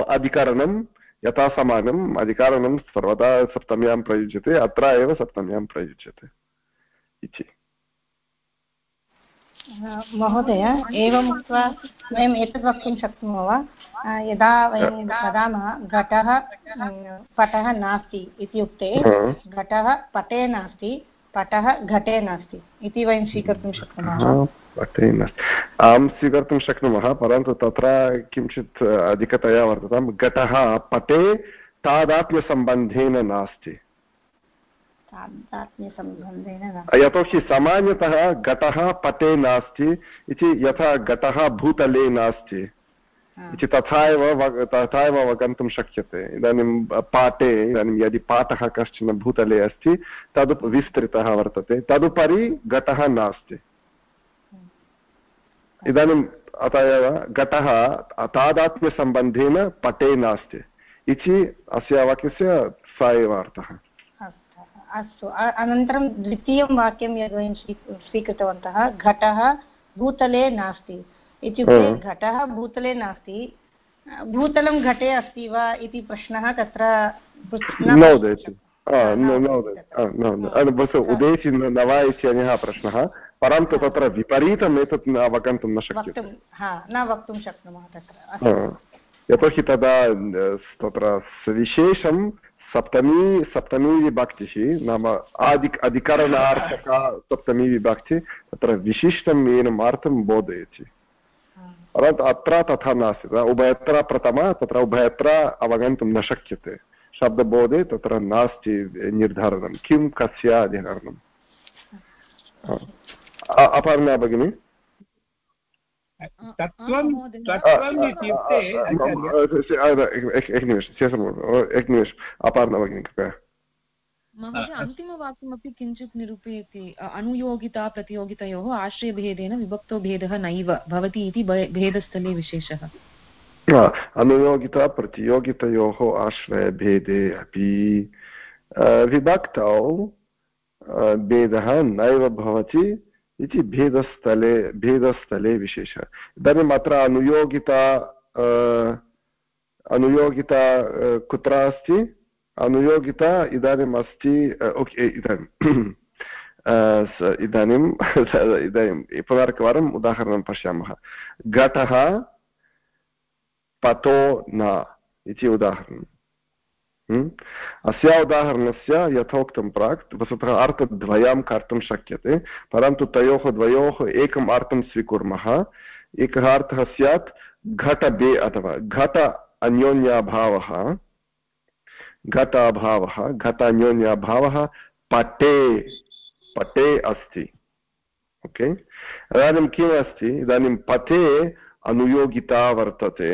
अधिकरणं यथा समानम् अधिकारणं सर्वदा सप्तम्यां प्रयुज्यते अत्र एव सप्तम्यां प्रयुज्यते। इति। महोदय एवम् उक्त्वा वयम् एतत् वक्तुं शक्नुमः वा? यदा वयं वदामः घटः पटः नास्ति इत्युक्ते घटः पटे नास्ति पटः घटे नास्ति। इति वयं स्वीकर्तुं शक्नुमः। पटे नास्ति। आं स्वीकर्तुं शक्नुमः परन्तु तत्र किञ्चित् अधिकतया वर्ततां। घटः पटे तादात्म्यसम्बन्धेन नास्ति। यतोहि सामान्यतः घटः पटे नास्ति इति यथा घटः भूतले नास्ति। इति तथा एव तथा एव अवगन्तुं शक्यते इदानीं पाठे इदानीं यदि पाठः कश्चन भूतले अस्ति तद् विस्तृतः वर्तते तदुपरि घटः नास्ति इदानीम् अत एव घटः तादात्म्यसम्बन्धेन पटे नास्ति इति अस्य वाक्यस्य स एव अर्थः अस्तु अनन्तरं द्वितीयं वाक्यं यद् वयं स्वीकृतवन्तः घटः भूतले नास्ति इत्युक्ते घटः भूतले नास्ति। भूतलं घटे अस्ति वा इति प्रश्नः तत्र उदेशि न वा इत्यन्यः प्रश्नः। परन्तु तत्र विपरीतम् एतत् अवगन्तुं न शक्यते। न वक्तुं शक्नुमः तत्र। यतोहि तदा तत्र विशेषं सप्तमी सप्तमी विभक्तिः नाम आदि अधिकरणार्थका सप्तमी विभक्ति तत्र विशिष्टम् एनम् अर्थं बोधयति। परन्तु अत्र तथा नास्ति उभयत्र प्रथमा तत्र उभयत्र अवगन्तुं न शक्यते शब्दबोधे तत्र नास्ति निर्धारणं किं कस्य अधिकरणम् अपर्णा भगिनी इत्युक्ते एकनिमिषम् एकनिमिषम् कृपया महोदय अन्तिमवाक्यमपि किञ्चित् निरूपयति अनुयोगिता प्रतियोगितयोः आश्रयभेदेन विभक्तो भेदः नैव भवति इति भेदस्थले विशेषः अनुयोगिता प्रतियोगितयोः आश्रयभेदे अपि विभक्तौ भेदः नैव भवति इति भेदस्थले भेदस्थले विशेषः इदानीम् अत्र अनुयोगिता अनुयोगिता कुत्र अस्ति अनुयोगिता इदानीम् अस्ति ओके इदानीम् इदानीम् इदानीं पुनरेकवारम् उदाहरणं पश्यामः घटः पतो न इति उदाहरणम्? अस्य उदाहरणस्य यथोक्तं प्राक् वस्तुतः अर्थद्वयं कर्तुं शक्यते परन्तु तयोः द्वयोः एकम् अर्थं स्वीकुर्मः एकः अर्थः स्यात् घटबे अथवा घट अन्योन्याभावः घट अभावः घट अन्योन्याभावः पटे पटे अस्ति। ओके? इदानीं किम् अस्ति? इदानीं पटे अनुयोगिता वर्तते।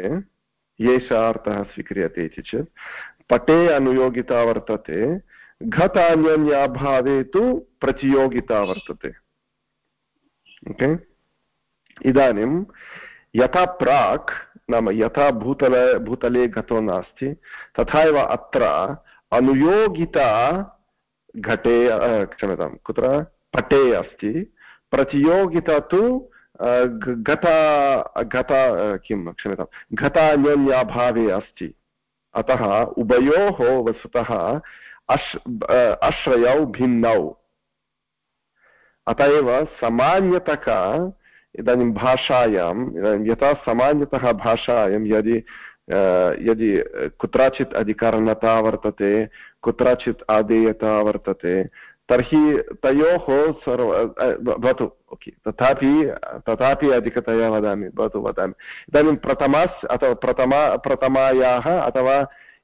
एषः अर्थः स्वीक्रियते इति चेत्। पटे अनुयोगिता वर्तते घट अन्योन्याभावे तु प्रतियोगिता वर्तते। ओके? इदानीं यथा प्राक् नाम यथा भूतले भूतले घटो नास्ति तथा एव अत्र अनुयोगिता घटे क्षम्यतां, कुत्र? पटे अस्ति। प्रतियोगिता तु घट घट किं, क्षम्यतां घटान्योन्याभावे अस्ति। अतः उभयोः वस्तुतः अश् आश्रयौ भिन्नौ। अत एव सामान्यतः इदानीं भाषायाम् इदानीं यथा सामान्यतः भाषायां यदि यदि कुत्रचित् अधिकरणता वर्तते, कुत्रचित् आदेयता वर्तते, तर्हि तयोः सर्व भवतु, ओके, तथापि तथापि अधिकतया वदामि, भवतु वदामि। इदानीं प्रथमास्, अथवा प्रथमा, प्रथमायाः, अथवा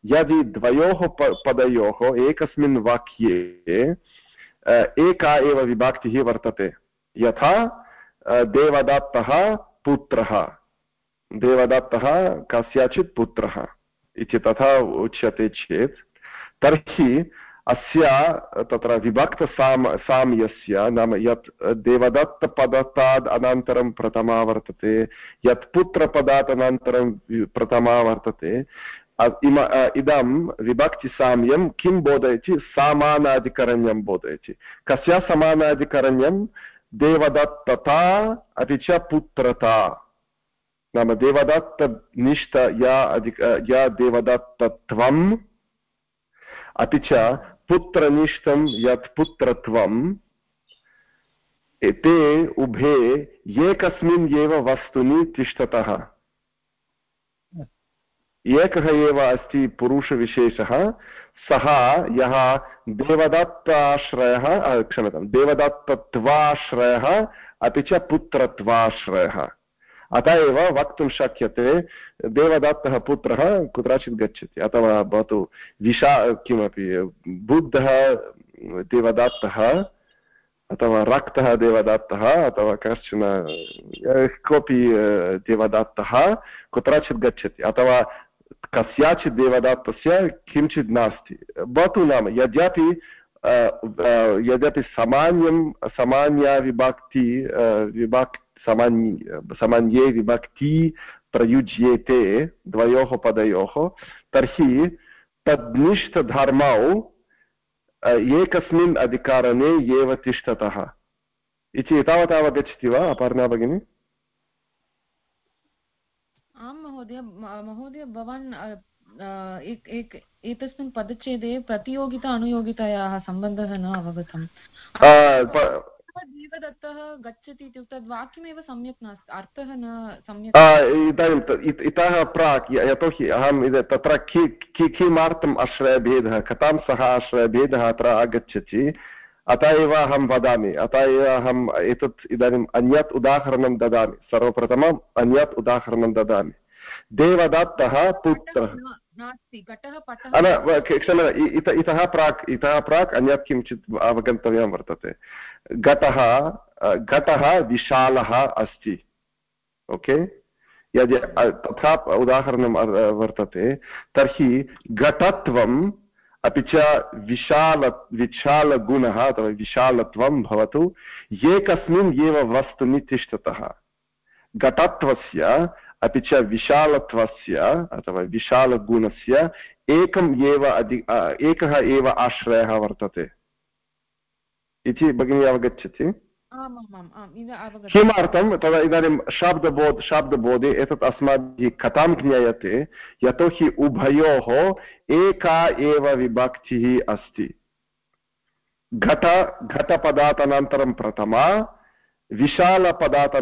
यदि द्वयोः पदयोः एकस्मिन् वाक्ये एका एव विभक्तिः वर्तते। यथा देवदत्तः पुत्रः। देवदत्तः कस्यचित् पुत्रः इति तथा उच्यते चेत्। तर्हि अस्य तत्र विभक्तसाम, साम्यस्य नाम यत् देवदत्तपदत्तात् अनन्तरं प्रथमा वर्तते, यत् पुत्रपदात् अनन्तरं प्रथमा वर्तते। इम इदं विभक्तिसाम्यं किं बोधयति? समानाधिकरण्यं बोधयति। कस्य समानाधिकरण्यं? देवदत्तता अपि च पुत्रता नाम देवदत्तनिष्ठ या अधिक या देवदत्तत्वम् अपि च पुत्रनिष्ठं यत् पुत्रत्वं ते उभे एकस्मिन् एव वस्तुनि तिष्ठतः एकः एव अस्ति पुरुषविशेषः, सः यः देवदत्ताश्रयः क्षम्यतां देवदत्तत्वाश्रयः, अपि च पुत्रत्वाश्रयः। अत एव वक्तुं शक्यते, देवदत्तः पुत्रः कुत्रचित् गच्छति, अथवा भवतु विशा, किमपि, बुद्धः देवदत्तः, अथवा रक्तः देवदत्तः, अथवा कश्चन कोऽपि देवदत्तः कुत्रचित् गच्छति, अथवा कस्याचित् देवदत्तस्य किञ्चित् नास्ति भवतु नाम यद्यपि यद्यपि सामान्यं सामान्या विभक्ति विभक् सामान्य सामान्ये विभक्ति प्रयुज्येते द्वयोः पदयोः तर्हि तद्निष्ठधर्मौ एकस्मिन् अधिकारणे एव तिष्ठतः इति एतावत् अवगच्छति वा अपर्णा भगिनी आं महोदय महोदय भवान् एतस्मिन् पदच्छेदे प्रतियोगिता अनुयोगितायाः सम्बन्धः न अवगतम्। देवदत्तः गच्छति इत्युक्ते वाक्यमेव सम्यक् नास्ति अर्थः न सम्यक् इदानीम् इतः प्राक् यतोहि अहं तत्र कि किमर्थम् आश्रयभेदः कथां सः आश्रयभेदः अत्र आगच्छति अत एव अहं वदामि अत एव अहम् एतत् इदानीम् अन्यत् उदाहरणं ददामि सर्वप्रथमम् अन्यत् उदाहरणं ददामि। देवदत्तः पुत्रः। क्षम्यता इतः प्राक् इतः प्राक् अन्यत् किञ्चित् अवगन्तव्यं वर्तते। घटः घटः विशालः अस्ति ओके? यदि तथा उदाहरणं वर्तते तर्हि घटत्वम् अपि च विशाल, विशालगुणः अथवा विशालत्वं भवतु, एकस्मिन् एव वस्तुनि तिष्ठतः। घटत्वस्य, अपि च विशालत्वस्य अथवा विशालगुणस्य एकम् एव अधि एकः एव आश्रयः वर्तते। इति भगिनी अवगच्छति। किमर्थं तदा इदानीं शाब्दबोध शाब्दबोधे एतत् अस्माभिः कथां ज्ञायते यतोहि उभयोः एका एव विभक्तिः अस्ति घट घटपदात् प्रथमा विशालपदात्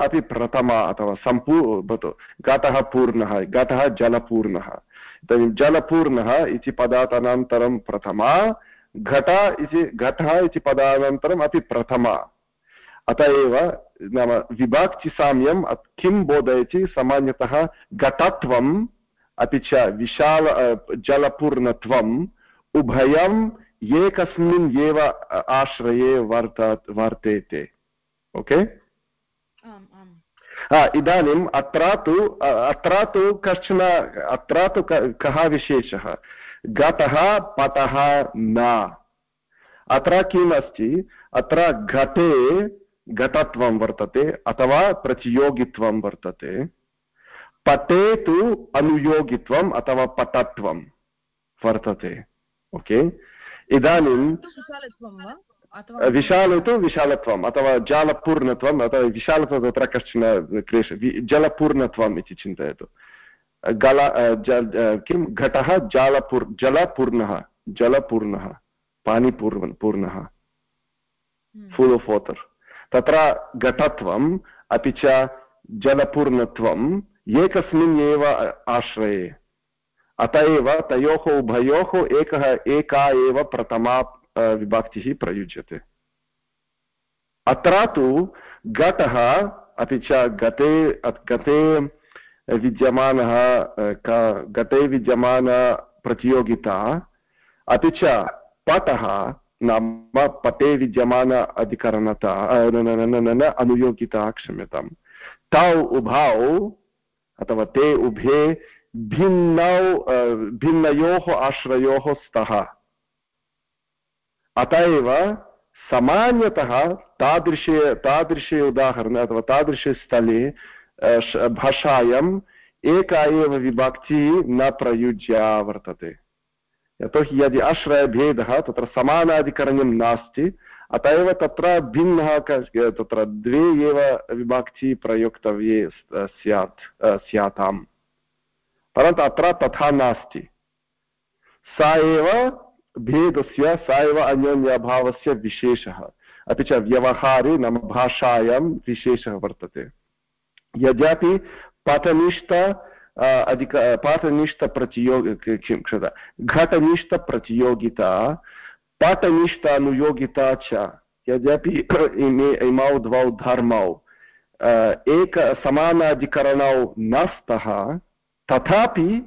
अपि प्रथमा अथवा सम्पू भवतु घटः पूर्णः घटः जलपूर्णः इदानीं जलपूर्णः इति पदात् अनन्तरं प्रथमा घट इति घटः इति पदानन्तरम् अपि प्रथमा अत एव नाम विभक्तिसाम्यं किं बोधयति? सामान्यतः घटत्वम् अपि च विशाल जलपूर्णत्वम् उभयम् एकस्मिन् एव आश्रये वर्त वर्तेते। ओके? इदानीम् अत्र तु अत्र तु कश्चन अत्र तु कः विशेषः? घटः पटः न। अत्र किम् अस्ति अत्र घटे घटत्वं वर्तते अथवा प्रतियोगित्वं वर्तते। पटे तु अनुयोगित्वम् अथवा पटत्वं वर्तते। ओके? इदानीं विशाल तु विशालत्वम् अथवा जालपूर्णत्वम् अथवा विशालत्वं तत्र कश्चन क्लेश जलपूर्णत्वम् इति चिन्तयतु। गल किं? घटः जालपूर् जलपूर्णः जलपूर्णः पानिपूर् पूर्णः। फुल् आफ् वाटर् तत्र घटत्वम्, अपि च जलपूर्णत्वम्, एकस्मिन् एव आश्रये। अत एव तयोः उभयोः एकः, एका एव प्रथमा विभक्तिः प्रयुज्यते। अत्र तु घटः, अपि च गते गते विद्यमानः गते विद्यमानप्रतियोगिता अपि च पटः नाम पटे विद्यमान अधिकरणता अनुयोगिता क्षम्यतां तौ उभौ अथवा ते उभे भिन्नौ भिन्नयोः आश्रयोः स्तः अत एव सामान्यतः तादृशे तादृशे उदाहरणे अथवा तादृशे स्थले भाषायाम् एका एव विभक्तिः न प्रयुज्या वर्तते यतोहि यदि आश्रयभेदः तत्र समानाधिकरणं नास्ति, अत एव तत्र भिन्नः तत्र द्वे एव विभक्तिः प्रयुक्तव्ये स्यात् स्याताम्। परन्तु अत्र तथा नास्ति। सा एव भेदस्य, स एव अन्योन्यभावस्य विशेषः। अपि च व्यवहारे नाम भाषायां विशेषः वर्तते। यद्यपि पठनिष्ठ अधिक पाठनिष्ठप्रतियोग किं क्षता घटनिष्ठप्रतियोगिता पाठनिष्ठानुयोगिता च यद्यपि इमे इमौ द्वौ धर्मौ एक समानाधिकरणौ न स्तः तथापि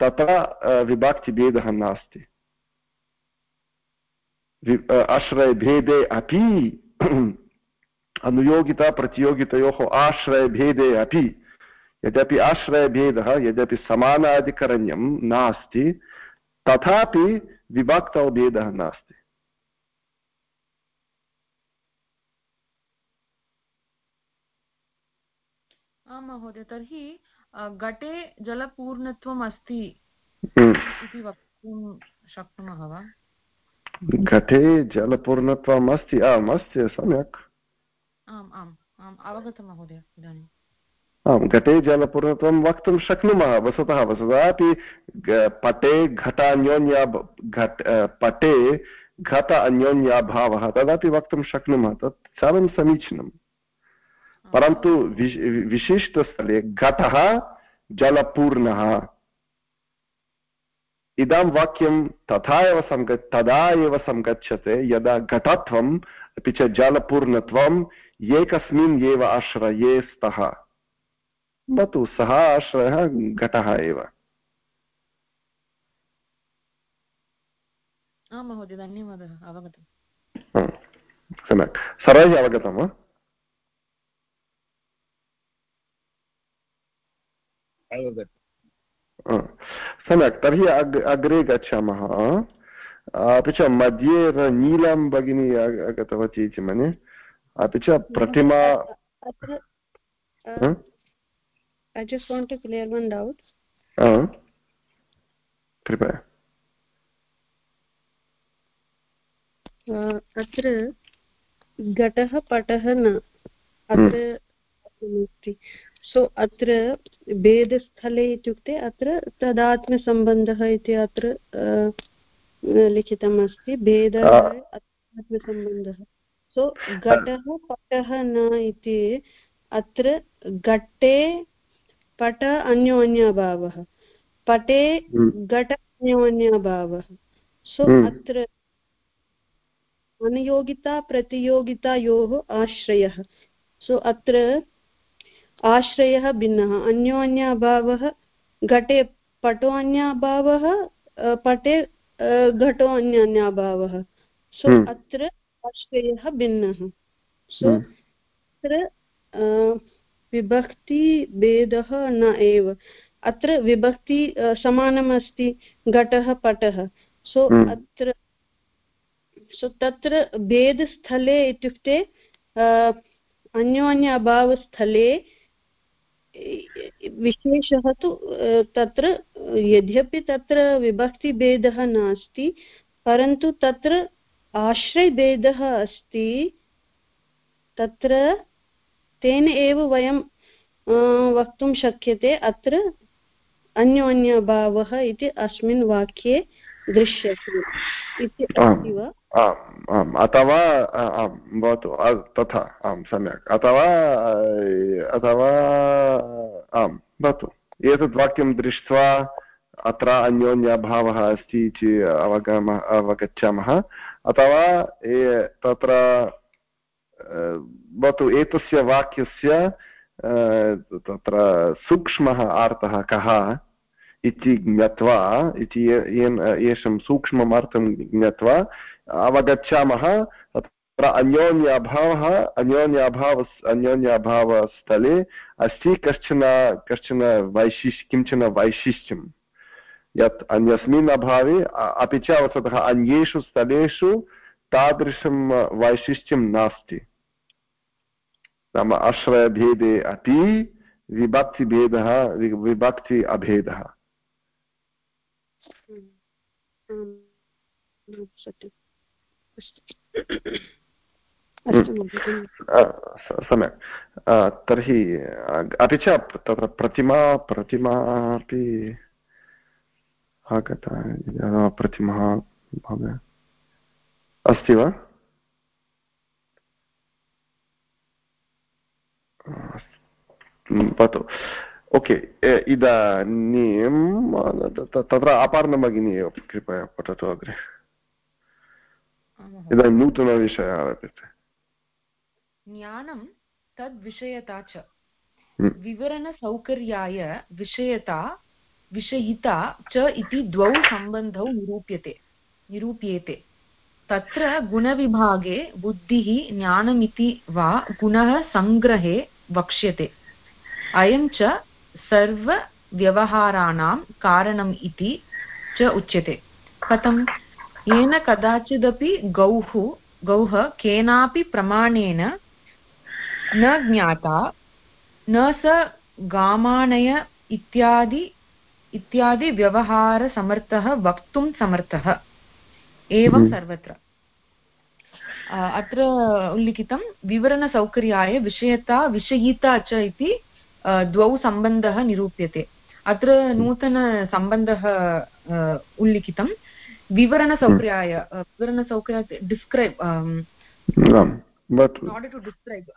तत्र विभक्तिभेदः नास्ति आश्रयभेदे अपि अनुयोगिता प्रतियोगितयोः आश्रयभेदे अपि यद्यपि आश्रयभेदः यद्यपि समानाधिकरण्यं नास्ति तथापि विभक्तौ भेदः नास्ति। आं महोदय तर्हि घटे जलपूर्णत्वम् अस्ति हम्म। इति वक्तुं शक्नुमः वा? घटे जलपूर्णत्वम् अस्ति आम् अस्ति सम्यक्। आम् आम् आम् अवगतं महोदय इदानीम्। आम् घटे जलपूर्णत्वं वक्तुं शक्नुमः वस्तुतः वस्तुतः अपि पटे घटान्योन्या घट पटे घट अन्योन्याभावः तदपि वक्तुं शक्नुमः तत् सर्वं समीचीनं परन्तु विशिष्टस्थले घटः जलपूर्णः। इदं वाक्यं तथा एव सङ्ग तदा एव सङ्गच्छते यदा घटत्वम् अपि च जलपूर्णत्वम् एकस्मिन् एव आश्रये स्तः। न तु सः आश्रयः घटः एव। आं महोदय धन्यवादः अवगतम्। सम्यक्। सर्वैः अवगतं वा? सम्यक्। तर्हि अग् अग्रे गच्छामः। अपि च मध्ये नीलं भगिनी आगतवती इति मन्ये। अपि च प्रतिमा I just want to clear one doubt. uh कृपया अत्र घटः पटः न। अत्र अस्ति सो अत्र भेदस्थले इत्युक्ते अत्र तदात्मसम्बन्धः इति अत्र लिखितम् अस्ति। भेदः आत्मसम्बन्धः। सो घटः पटः न इति अत्र घटे पट अन्योन्यभावः। पटे हम्म। घट अन्योन्यभावः। सो हम्म। अत्र अनयोगिता प्रतियोगितायोः आश्रयः। सो अत्र आश्रयः भिन्नः। अन्योन्याभावः घटे पटोऽन्याभावः पटे घटो घटोऽन्याभावः सो हम्म। अत्र आश्रयः भिन्नः। सो अत्र विभक्तिभेदः न एव अत्र विभक्ति समानम् अस्ति घटः पटः सो हम्म। अत्र सो तत्र भेदस्थले इत्युक्ते अन्योन्य अभावस्थले विशेषः तु तत्र यद्यपि तत्र विभक्तिभेदः नास्ति परन्तु तत्र आश्रयभेदः अस्ति तत्र तेन एव वयं वक्तुं शक्यते अत्र अन्योन्यभावः इति अस्मिन् वाक्ये दृश्यते इति अस्ति वा? आम् अथवा आम् भवतु तथा आं सम्यक्। अथवा अथवा आम् भवतु। एतद् वाक्यं दृष्ट्वा अत्र अन्योन्यभावः अस्ति इति अवगम अवगच्छामः। अथवा तत्र भवतु एतस्य वाक्यस्य तत्र सूक्ष्मः अर्थः कः इति ज्ञात्वा, इति येषं सूक्ष्मम् अर्थं ज्ञात्वा अवगच्छामः। तत्र अन्योन्याभावः, अन्योन्याभाव, अन्योन्याभावस्थले अस्ति कश्चन कश्चन वैशिष्, किंचन वैशिष्ट्यं। यत् अन्यस्मिन् अभावे अपि च वस्तुतः अन्येषु स्थलेषु तादृशं वैशिष्ट्यं नास्ति। नाम आश्रयभेदे अपि विभक्तिभेदः विभक्ति अभेदः। सम्यक्। तर्हि अपि च तत्र प्रतिमा प्रतिमा अपि आगता प्रतिमा अस्ति वा? भवतु ओके इदानीं तत्र अपर्णभगिनी एव कृपया पठतु अग्रे इदानीं नूतनविषयः आरभ्यते ज्ञानं तद्विषयता च। विवरणसौकर्याय विषयता विषयिता च इति द्वौ सम्बन्धौ निरूप्यते निरूप्येते तत्र गुणविभागे बुद्धिः ज्ञानमिति वा गुणः सङ्ग्रहे वक्ष्यते अयं च सर्वव्यवहाराणां कारणम् इति च उच्यते। कथं येन कदाचिदपि गौः गौः केनापि प्रमाणेन न ज्ञाता न स गामानय इत्यादि इत्यादि व्यवहारसमर्थः वक्तुं समर्थः। एवं हम्म। सर्वत्र। अत्र उल्लिखितं विवरणसौकर्याय विषयता विषयिता च इति द्वौ सम्बन्धः निरूप्यते। अत्र नूतनसम्बन्धः उल्लिखितं। विवरणसौकर्याय विवरणसौकर्याय डिस्क्रैब् टु डिस्क्रैब्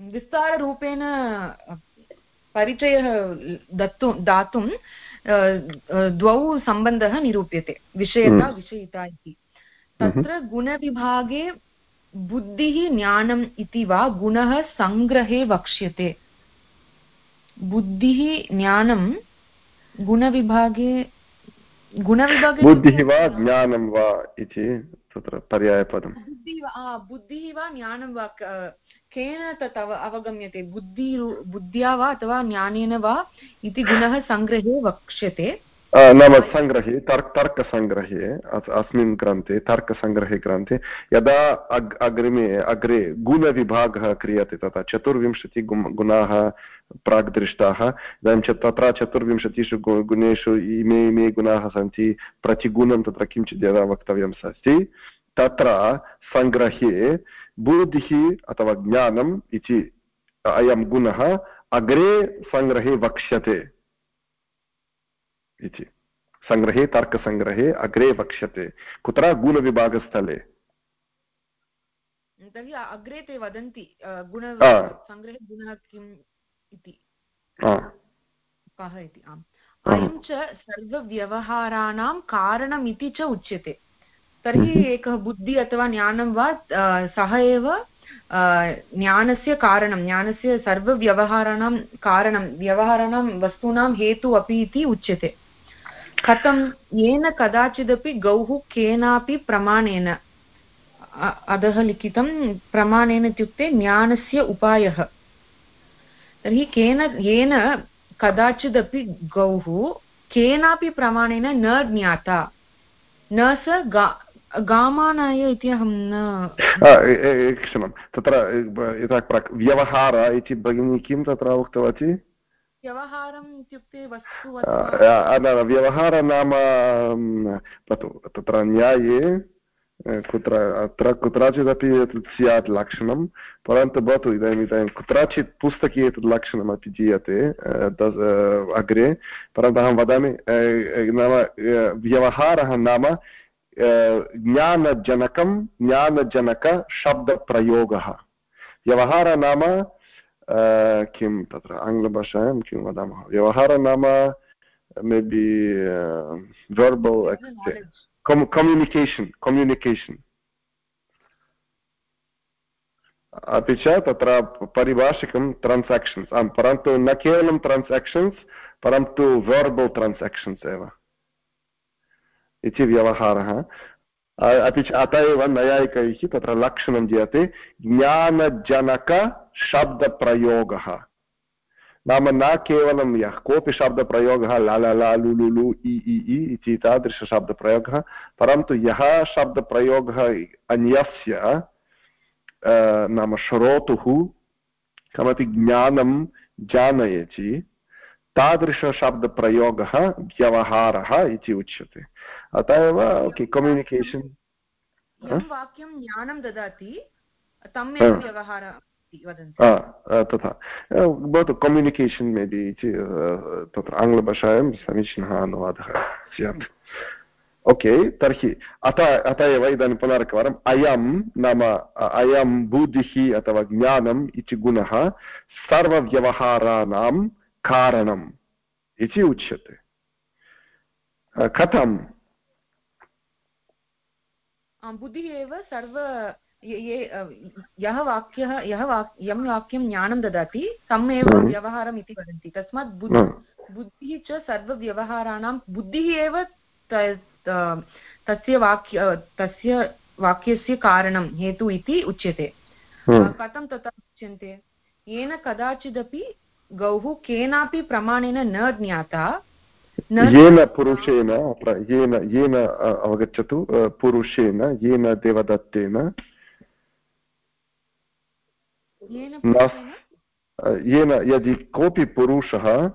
विस्ताररूपेण परिचयः दत्तु दातुं द्वौ सम्बन्धः निरूप्यते। विषयता हम्म। विषयिता इति। तत्र गुणविभागे बुद्धिः ज्ञानम् इति वा गुणः सङ्ग्रहे वक्ष्यते। बुद्धिः ज्ञानं गुणविभागे गुणविभागे बुद्धिः वा ज्ञानं वा इति तत्र पर्यायपदं बुद्धिः वा बुद्धिः वा ज्ञानं वा केन तत् अव अवगम्यते? बुद्धि बुद्ध्या वा अथवा ज्ञानेन वा इति गुणः सङ्ग्रहे वक्ष्यते। नाम सङ्ग्रहे तर्क तर्कसङ्ग्रहे अस्मिन् ग्रन्थे तर्कसङ्ग्रहे ग्रन्थे, यदा अग्, अग्रिमे, अग्रे गुणविभागः क्रियते, तथा चतुर्विंशति गुणाः प्राक् दृष्टाः इदानीं च तत्र चतुर्विंशतिषु गुणेषु इमे इमे गुणाः सन्ति, प्रतिगुणं तत्र किञ्चित् यदा वक्तव्यम् अस्ति तत्र सङ्ग्रहे बुद्धिः अथवा ज्ञानम् इति अयं गुणः अग्रे सङ्ग्रहे वक्ष्यते। इति। सङ्ग्रहे तर्कसङ्ग्रहे अग्रे वक्ष्यते। कुत्र गुणविभागस्थले तर्हि अग्रे ते वदन्ति गुणसङ्ग्रहे गुणः किम् इति। कः इति आम्। अयं च सर्वव्यवहाराणां कारणमिति च उच्यते। तर्हि हम्म। एकः बुद्धि अथवा ज्ञानं वा सः एव ज्ञानस्य कारणं ज्ञानस्य सर्वव्यवहाराणां कारणं व्यवहाराणां वस्तूनां हेतु अपि इति उच्यते। कथं येन कदाचिदपि गौः केनापि प्रमाणेन अधः लिखितं प्रमाणेन इत्युक्ते ज्ञानस्य उपायः। तर्हि केन, येन कदाचिदपि गौः केनापि प्रमाणेन न ज्ञाता, न स गा, गामानाय इति अहं न क्षमं तत्र यथा व्यवहार इति भगिनी किं तत्र उक्तवती? व्यवहारम् इत्युक्ते वस्तु व्यवहार नाम तत्र न्याये कुत्र अत्र कुत्रचिदपि एतत् स्यात् लक्षणं परन्तु भवतु इदानीम् इदानीं कुत्रचित् पुस्तके एतत् लक्षणमपि दीयते अग्रे परन्तु अहं वदामि नाम व्यवहारः नाम ज्ञानजनकं ज्ञानजनकशब्दप्रयोगः। व्यवहारः नाम किं तत्र आङ्ग्लभाषायां किं वदामः व्यवहारः नाम मे बि वर्बल् कम्युनिकेशन् कम्युनिकेशन् अपि च तत्र परिभाषिकं ट्रान्साक्षन्स् आम् परन्तु न केवलं ट्रान्साक्षन्स् परन्तु वर्बल् ट्रान्साक्षन्स् एव इति व्यवहारः अपि च अत एव नैयायिकैः तत्र लक्षणं दीयते ज्ञानजनकशब्दप्रयोगः नाम न केवलं यः कोऽपि शब्दप्रयोगः ला ला ला लु लु लु इ इ इ इति तादृशशब्दप्रयोगः परन्तु यः शब्दप्रयोगः अन्यस्य नाम श्रोतुः कमपि ज्ञानं जानयति तादृशशब्दप्रयोगः व्यवहारः इति उच्यते। अतः एव ओके कम्युनिकेशन् वाक्यं ज्ञानं ददाति तमेव व्यवहारः तथा। भवतु कम्युनिकेशन् मेबि इति तत्र आङ्ग्लभाषायां समीचीनः अनुवादः स्यात्। ओके तर्हि अत अत एव इदानीं पुनरेकवारम् अयं नाम अयं बुद्धिः अथवा ज्ञानम् इति गुणः सर्वव्यवहाराणां कारणम् इति उच्यते। कथं बुद्धिः एव सर्व ये वाक्यः यः वाक् यं वाक्यं ज्ञानं ददाति तम् एव व्यवहारम् इति वदन्ति। तस्मात् बुद्धि बुद्धिः च सर्वव्यवहाराणां बुद्धिः एव तस्य वाक्य तस्य वाक्यस्य कारणं हेतु इति उच्यते। कथं तथा उच्यन्ते? येन कदाचिदपि गौः केनापि प्रमाणेन न ज्ञाता? येन पुरुषेण येन येन अवगच्छतु पुरुषेण येन देवदत्तेन। येन यदि कोऽपि पुरुषः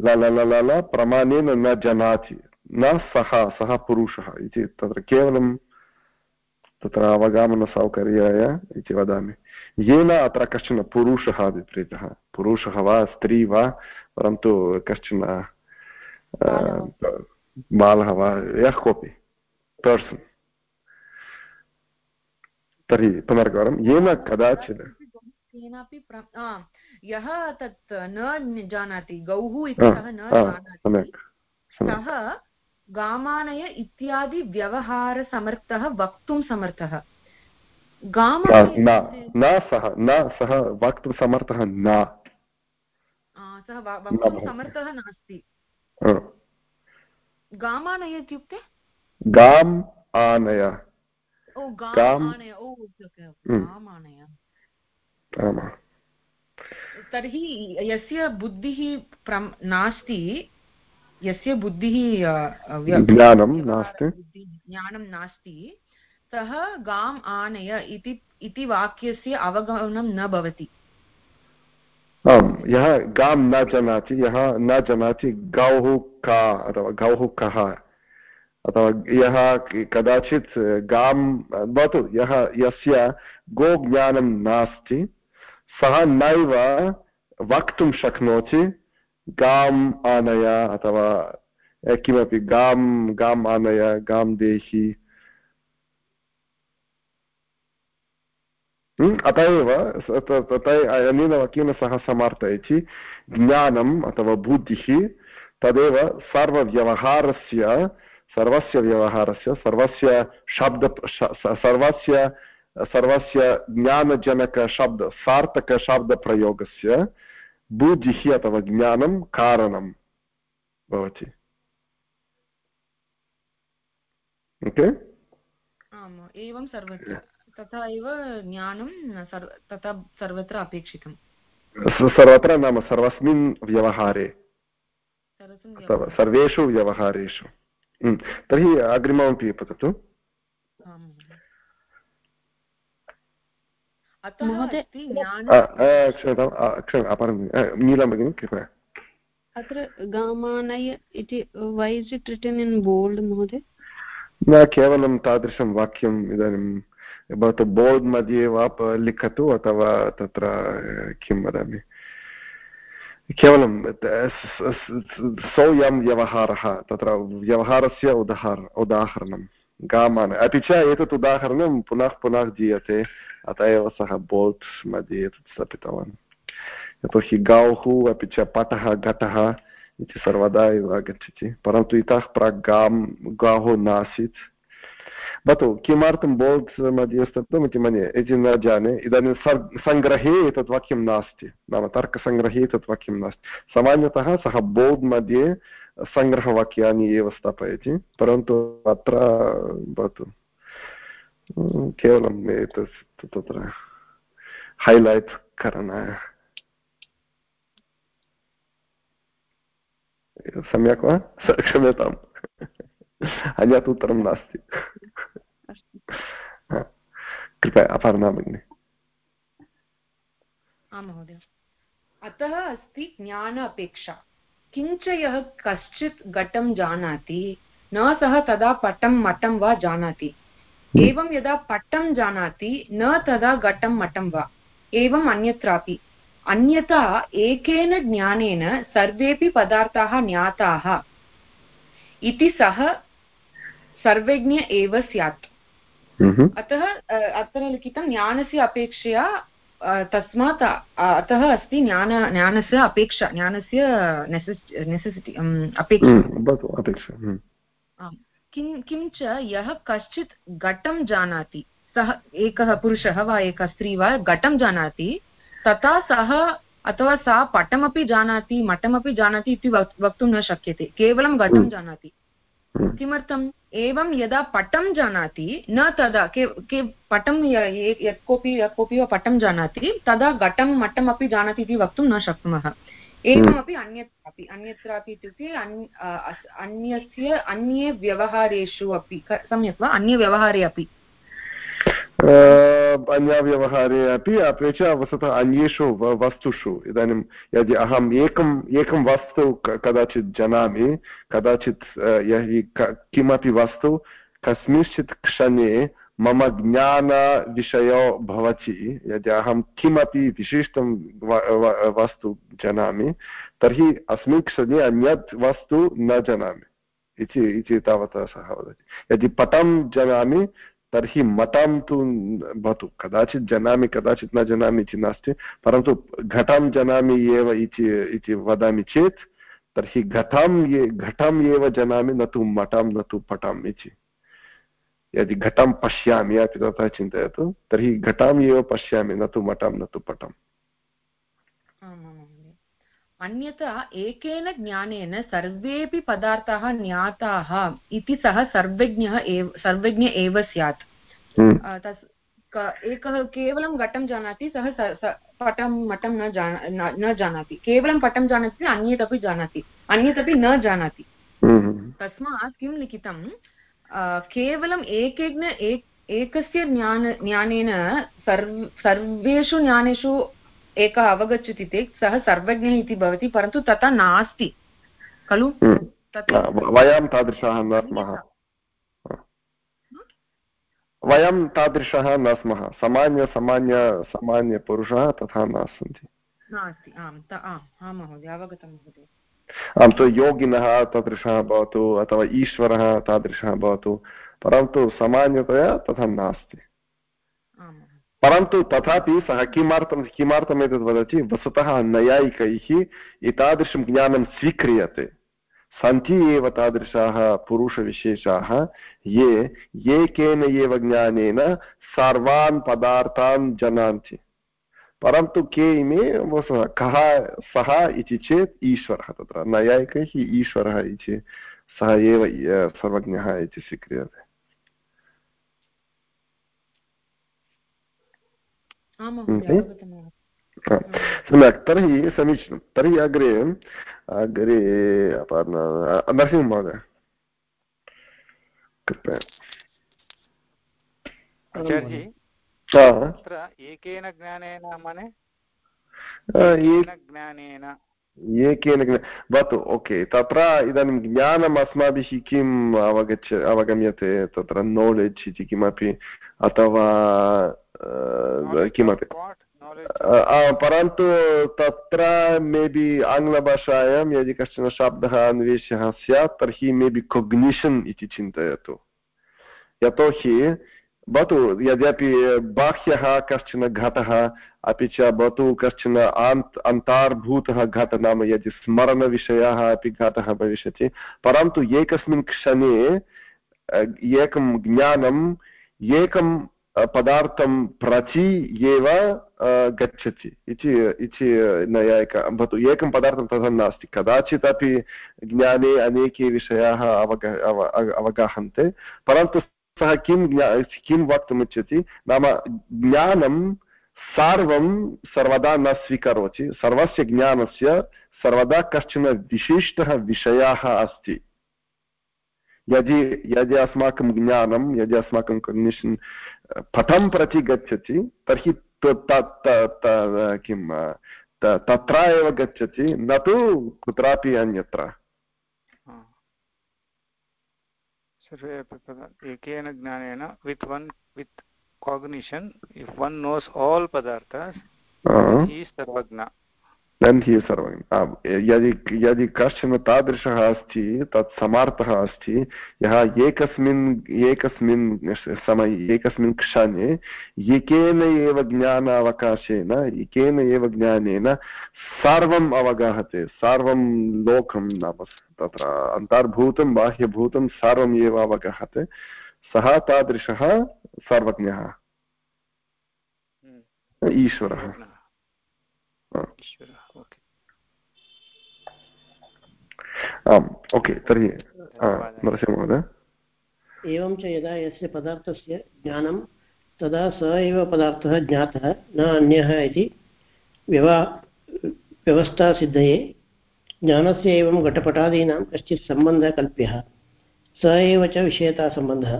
ल प्रमाणेन न जानाति न सः सः पुरुषः इति तत्र केवलं तत्र अवगमनसौकर्याय इति वदामि। येन अत्र कश्चन पुरुषः विपरीतः। पुरुषः वा स्त्री वा परन्तु कश्चन बालः वा। यः कोऽपि पर्सन्। तर्हि पुनर्गौरं येन कदाचित् केनापि यः तत् न जानाति गौः इति सः न जानाति सः गामानय इत्यादि व्यवहारसमर्थः वक्तुं समर्थः। न सः न सः वक्तुं समर्थः न। सः वक्तुं समर्थः नास्ति। गामानय इत्युक्ते? गाम् आनय। आनय। तर्हि यस्य बुद्धिः नास्ति यस्य बुद्धिः ज्ञानं नास्ति। ज्ञानं नास्ति सः गाम् आनय इति इति वाक्यस्य अवगमनं न भवति। आम् यः गां न जानाति यः न जानाति गौः का अथवा गौः कः अथवा यः कदाचित् गां भवतु यः यस्य गोज्ञानं नास्ति सः नैव वक्तुं शक्नोति गाम् आनय अथवा किमपि गां गाम् आनय गां देहि अत एव अनेन वाक्येन सः समर्थयति ज्ञानम् अथवा बुद्धिः तदेव सर्वव्यवहारस्य सर्वस्य व्यवहारस्य सर्वस्य शब्द सर्वस्य सर्वस्य ज्ञानजनकशब्द सार्थकशब्दप्रयोगस्य बुद्धिः अथवा ज्ञानं कारणं भवति। ओके? एवं सर्वत्र। तथा एव ज्ञानं तथा सर्वत्र अपेक्षितम्। सर्वत्र नाम सर्वस्मिन् व्यवहारे। सर्वेषु व्यवहारेषु। तर्हि अग्रिममपि पततु। क्षम्यताम् नीलं भगिनि कृपया। अत्र गामानय इति वै is it written in bold महोदय? न केवलं तादृशं वाक्यम् इदानीं भवतु बोर्ड् मध्ये वा लिखतु अथवा तत्र किं वदामि? केवलं सोऽयं व्यवहारः तत्र व्यवहारस्य उदाहर उदाहरणं गामान् अपि च एतत् उदाहरणं पुनः पुनः दीयते अत एव सः बोल्ट् मध्ये एतत् स्थापितवान् यतोहि गौः अपि च पटः घटः इति सर्वदा एव आगच्छति परन्तु इतः प्राक् गां गाः नासीत् भवतु किमर्थं बोल्ट् मध्ये स्थापितम् इति मन्ये इति न जाने इदानीं सङ्ग्रहे एतत् वाक्यं नास्ति नाम तर्कसङ्ग्रहे एतत् वाक्यं नास्ति सामान्यतः सः बोर्ड् मध्ये सङ्ग्रहवाक्यानि एव स्थापयति परन्तु अत्र भवतु केवलम् एतत् तत्र हैलैट् करणाय सम्यक् वा क्षम्यताम् अन्यत् उत्तरं नास्ति कृपया अपर्णा भगिनि आं महोदय अतः अस्ति ज्ञान अपेक्षा किञ्च यः कश्चित् घटं जानाति न सः तदा पटं मठं वा जानाति। एवं यदा पटं जानाति न तदा घटं मठं वा। एवम् अन्यत्रापि। अन्यथा एकेन ज्ञानेन सर्वेपि पदार्थाः ज्ञाताः। इति सः सर्वज्ञ एव स्यात्। हम्म। अतः अत्र लिखितं ज्ञानस्य अपेक्षया तस्मात् अतः अस्ति ज्ञान ज्ञानस्य अपेक्षा ज्ञानस्य नेसेसिटि अपेक्षा किं किञ्च यः कश्चित् घटं जानाति सः एकः पुरुषः वा एकः स्त्री वा घटं जानाति तथा सः अथवा सा पटमपि जानाति मठमपि जानाति इति वक्तुं न शक्यते केवलं घटं हम्म। जानाति हम्म। एवं यदा पटं जानाति न तदा के के पटं यः कोऽपि यः कोऽपि वा पटं जानाति तदा घटं मठमपि जानाति इति वक्तुं न शक्नुमः। एवमपि अन्यत्रापि अन्यत्रापि इत्युक्ते अन्यस्य अन्ये व्यवहारेषु अपि सम्यक् वा? अन्यव्यवहारे अपि। अन्यव्यवहारे अपि अपि च वस्तुतः अन्येषु वस्तुषु इदानीं यदि अहम् एकम् एकं वस्तु कदाचित् जानामि कदाचित् यदि किमपि वस्तु कस्मिंश्चित् क्षणे मम ज्ञानविषयो भवति यदि अहं किमपि विशिष्टं वस्तु जानामि तर्हि अस्मिन् क्षणे अन्यत् वस्तु न जानामि इति इति तावत् सः वदति यदि पटं जानामि तर्हि मतं तु भवतु। कदाचित् जानामि, कदाचित् न जानामि इति नास्ति। परन्तु घटं जानामि एव इति वदामि चेत्, तर्हि घटं ये घटम् एव जानामि, न तु मठं, न तु पटम् इति। यदि घटं पश्यामि, अपि तथा चिन्तयतु। तर्हि घटाम् एव पश्यामि, न तु मठं, न तु पटम् अन्यथा एकेन ज्ञानेन सर्वेपि पदार्थाः ज्ञाताः इति सः सर्वज्ञः एव सर्वज्ञ एव स्यात्। हम्म। तस् एकः केवलं घटं जानाति सः पटं मठं न जाना न जानाति। केवलं पटं जानाति अन्यत् अपि जानाति। अन्यत् अपि न जानाति। हम्म। तस्मात् किं लिखितं? केवलम् एकेन एक एकस्य ज्ञान ज्ञानेन सर्व सर्वेषु ज्ञानेषु एकः अवगच्छति चेत् सः सर्वज्ञः इति भवति परन्तु तथा नास्ति। खलु? हम्म। वयं तादृशः न स्मः। वयं तादृशः न स्मः। सामान्य सामान्य सामान्यपुरुषः तथा न सन्ति नास्ति आं महोदय अवगतं महोदय। आं तु योगिनः तादृशः भवतु अथवा ईश्वरः तादृशः भवतु परन्तु सामान्यतया तथा नास्ति। परन्तु तथापि सः किमर्थं किमर्थम् एतद् वदति? वस्तुतः नैयायिकैः एतादृशं ज्ञानं स्वीक्रियते। सन्ति एव तादृशाः पुरुषविशेषाः। ये एकेन एव ज्ञानेन सर्वान् पदार्थान् जानन्ति। परन्तु के इमे कः सः इति चेत् ईश्वरः तत्र। नैयायिकैः ईश्वरः इति सः एव, सर्वज्ञः इति स्वीक्रियते। सम्यक्। तर्हि समीचीनं। तर्हि अग्रे अग्रे नरसिंहमहोदय कृपया। तत्र एकेन ज्ञानेन मने? ज्ञानेन। एकेन भवतु ओके। तत्र इदानीं ज्ञानम् अस्माभिः किम् अवगच्छ अवगम्यते? तत्र नोलेज् इति किमपि? अथवा किमपि परन्तु तत्र मेबि आङ्ग्लभाषायां यदि कश्चन शब्दः अन्वेष्यः स्यात् तर्हि मेबि कोग्निशन् इति चिन्तयतु। यतोहि भवतु यद्यपि बाह्यः कश्चन घटः अपि च भवतु कश्चन आन्त् अन्तार्भूतः घटः नाम यदि स्मरणविषयः अपि घटः भविष्यति परन्तु एकस्मिन् क्षणे एकं ज्ञानम् एकं पदार्थं प्रचि एव गच्छति। इति इति भवतु एकं पदार्थं तथा नास्ति। कदाचित् अपि ज्ञाने अनेके विषयाः अवग अवगाहन्ते, परन्तु सः किं किं वक्तुमिच्छति, नाम ज्ञानं सर्वं सर्वदा न स्वीकरोति, सर्वस्य ज्ञानस्य सर्वदा कश्चन विशिष्टः विषयः अस्ति। यदि यदि अस्माकं ज्ञानं, यदि अस्माकं कग्निशन् पथं प्रति गच्छति तर्हि किं तत्र एव गच्छति न तु कुत्रापि अन्यत्र। एकेन ज्ञानेन with one with if one knows all padarthas uh गन्धीय सर्वं यदि यदि कश्चन तादृशः अस्ति तत् समार्थः अस्ति यः एकस्मिन् एकस्मिन् समये एकस्मिन् क्षणे एकेन एव ज्ञानावकाशेन एकेन एव ज्ञानेन सर्वम् अवगाहते सर्वं लोकं नाम तत्र अन्तर्भूतं बाह्यभूतं सर्वम् एव अवगाहते सः तादृशः सर्वज्ञः। हम्म। ईश्वरः। आम् ओके तर्हि नरसिंहमहोदय एवं च यदा यस्य पदार्थस्य ज्ञानं तदा स एव पदार्थः ज्ञातः न अन्यः इति व्यवा व्यवस्थासिद्धये ज्ञानस्य एवं घटपटादीनां कश्चित् सम्बन्धः कल्प्यः। स एव च विषयतासम्बन्धः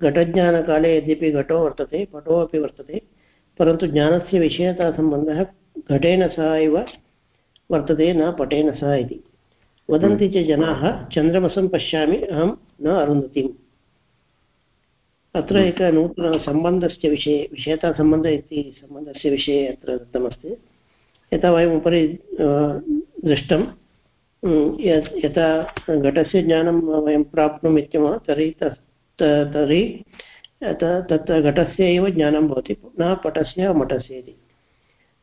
घटज्ञानकाले यद्यपि घटो वर्तते पटो अपि वर्तते परन्तु ज्ञानस्य विषयतासम्बन्धः घटेन सह एव वर्तते न पटेन सह इति। वदन्ति च जनाः, चन्द्रमसं पश्यामि, अहं न अरुन्धतीम्। अत्र एकः नूतनसम्बन्धस्य विषये विषयतासम्बन्ध इति सम्बन्धस्य विषये अत्र दत्तमस्ति। यथा वयम् उपरि दृष्टं यथा घटस्य ज्ञानं वयं प्राप्नुम् इत्यमः, तर्हि तर्हि तत्र घटस्य एव ज्ञानं भवति, न पटस्य मठस्य इति।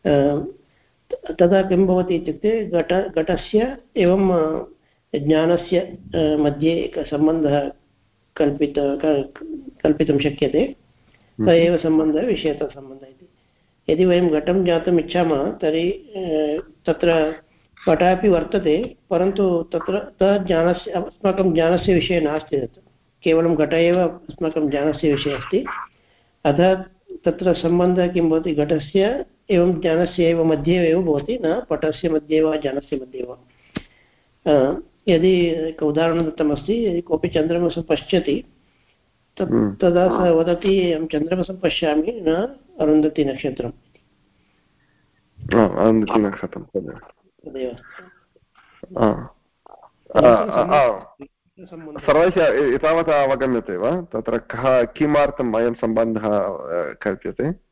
तदा किं भवति इत्युक्ते घट घटस्य एवं ज्ञानस्य मध्ये एकः सम्बन्धः कल्पित कल्पितुं शक्यते। स हम्म। एव सम्बन्धः विषयतसम्बन्धः इति। यदि वयं घटं ज्ञातुम् इच्छामः तर्हि तत्र पटः अपि वर्तते परन्तु तत्र तज्ज्ञानस्य अस्माकं ज्ञानस्य विषये नास्ति तत्। केवलं घट एव अस्माकं ज्ञानस्य विषये अस्ति। अतः तत्र सम्बन्धः किं भवति? घटस्य एवं ज्ञानस्य एव मध्ये एव भवति न पटस्य मध्ये वा ज्ञानस्य मध्ये वा। यदि एक उदाहरणं दत्तमस्ति यदि कोऽपि चन्द्रमसं पश्यति तत् हम्म। तदा सः वदति अहं चन्द्रमसं पश्यामि न अरुन्धति नक्षत्रम् सर्वैः एतावता अवगम्यते वा? तत्र कः किमर्थम् अयं सम्बन्धः कल्प्यते?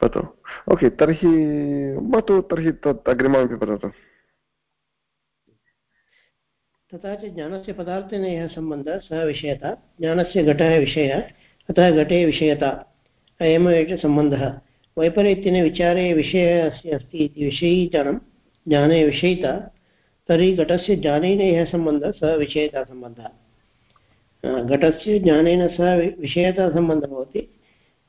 तत् ओके तर्हि भवतु तर्हि तत् अग्रिममपि वदतु तथा च ज्ञानस्य पदार्थेन यः सम्बन्धः सः विषयता ज्ञानस्य घटः विषयः अतः घटे विषयता अयमेव च सम्बन्धः वैपरीत्येन विचारे विषयः अस्य अस्ति इति विषयीजनं ज्ञाने विषयिता तर्हि घटस्य ज्ञानेन यः सम्बन्धः सः विषयतासम्बन्धः घटस्य ज्ञानेन सह विषयतासम्बन्धः भवति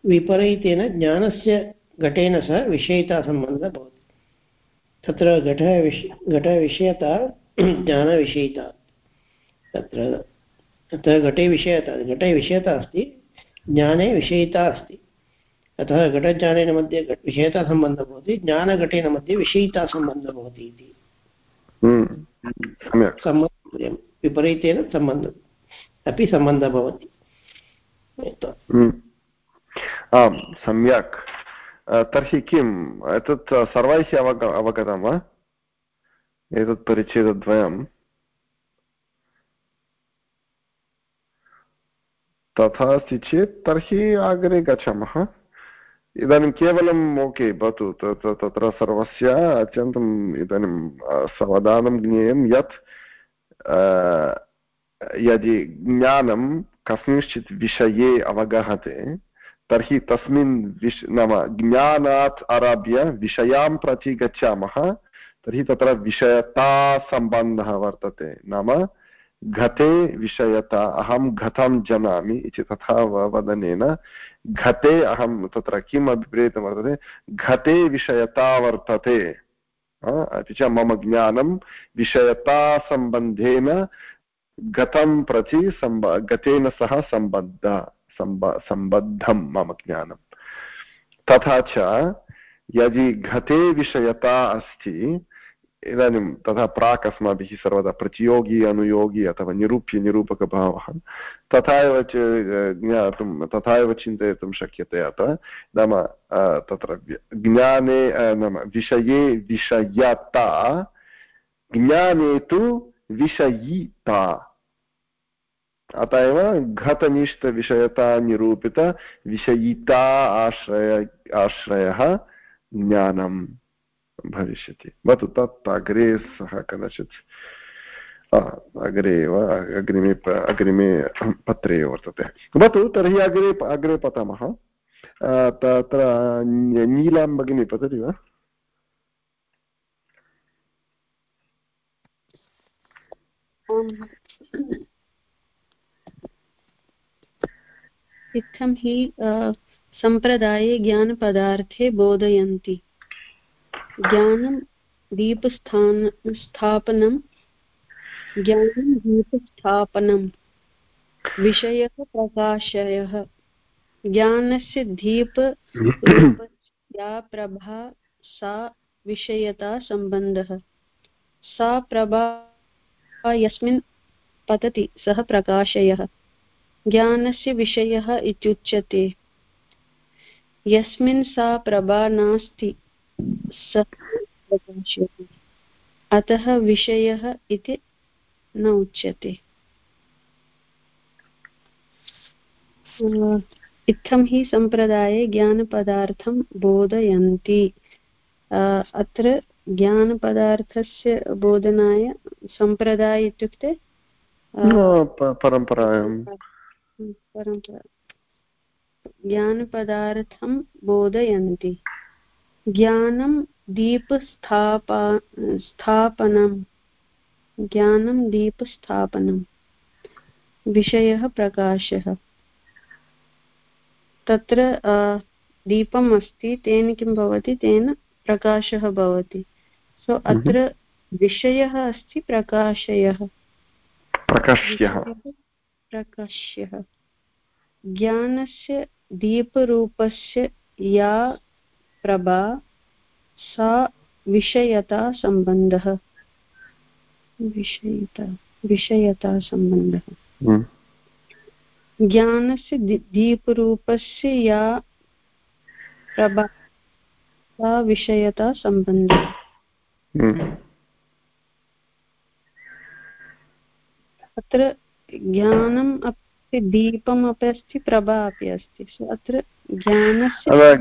विपरीतेन ज्ञानस्य घटेन सह विषयितासम्बन्धः भवति। तत्र घटः विष घटविषयता ज्ञानविषयिता। तत्र तत्र घटे विषयता घटे विषयता अस्ति ज्ञाने विषयिता अस्ति। अतः घटज्ञानेन मध्ये विषयतासम्बन्धः भवति ज्ञानघटेन मध्ये विषयितासम्बन्धः भवति इति। हम्म, सम्बन्धं विपरीतेन सम्बन्धः अपि सम्बन्धः भवति। हम्म। आम्, सम्यक्। तर्हि किम्? एतत् सर्वैः अवग, अवगतं वा? एतत् परिच्छेदद्वयं तथा अस्ति चेत् तर्हि अग्रे गच्छामः। इदानीं केवलम् ओके, भवतु तत्र सर्वस्य अत्यन्तम् इदानीं सावधानं ज्ञेयं यत् यदि ज्ञानं कस्मिंश्चित् विषये अवगहते तर्हि तस्मिन् विश् नाम ज्ञानात् आरभ्य विषयां प्रति गच्छामः। तर्हि तत्र विषयतासम्बन्धः वर्तते। नाम घटे विषयता, अहं घतं जानामि इति तथा वदनेन घटे अहं तत्र किम् अभिप्रेतं वर्तते? घटे विषयता वर्तते। अपि च मम ज्ञानं विषयतासम्बन्धेन गतं प्रति सम्ब गतेन सह सम्बद्ध। सम्ब सम्बद्धं मम ज्ञानं। तथा च यदि घटे विषयता अस्ति, इदानीं तथा प्राक् अस्माभिः सर्वदा प्रतियोगी, अनुयोगी अथवा निरूप्य, निरूपकभावः तथा एव ज्ञातुं तथा एव चिन्तयितुं शक्यते अत्र नाम तत्र ज्ञाने नाम विषये विषयता, ज्ञाने तु विषयिता। अत एव घतनिष्ठविषयतानिरूपितविषयिता आश्रय आश्रयः ज्ञानं भविष्यति भवतु तत् अग्रे सः कदाचित् अग्रे एव अग्रिमे अग्रिमे पत्रे वर्तते भवतु तर्हि अग्रे अग्रे पठामः तत्र नीलां भगिनी पतति वा इत्थं हि सम्प्रदाये ज्ञानपदार्थे बोधयन्ति। ज्ञानं दीपस्थान, स्थापनं, ज्ञानं दीपस्थापनं, विषयः प्रकाशयः। ज्ञानस्य दीप, या प्रभा, सा विषयता सम्बन्धः। सा प्रभा, यस्मिन् पतति, सः प्रकाशयः। ज्ञानस्य विषयः इत्युच्यते। यस्मिन् सा प्रभा नास्ति, सः प्रकाश्यते अतः विषयः इति न उच्यते। इत्थं हि सम्प्रदाये ज्ञानपदार्थं बोधयन्ति। अत्र ज्ञानपदार्थस्य बोधनाय सम्प्रदाय इत्युक्ते परम्परायां। परम्परा ज्ञानपदार्थं बोधयन्ति। ज्ञानं दीपस्थापा स्थापनं। ज्ञानं दीपस्थापनं। विषयः प्रकाशः। तत्र दीपम् अस्ति तेन किं भवति? तेन प्रकाशः भवति। सो अत्र विषयः अस्ति प्रकाशयः। प्रकाश्यः। प्रकाश्यः ज्ञानस्य दीपरूपस्य या प्रभा सा विषयता सम्बन्धः विषयता विषयता सम्बन्धः हम्म। ज्ञानस्य दीपरूपस्य या प्रभा सा विषयता सम्बन्धः हम्म। अत्र ज्ञानम् अस्ति दीपम् अपि अस्ति। प्रभा अपि अस्ति अत्र ज्ञानस्य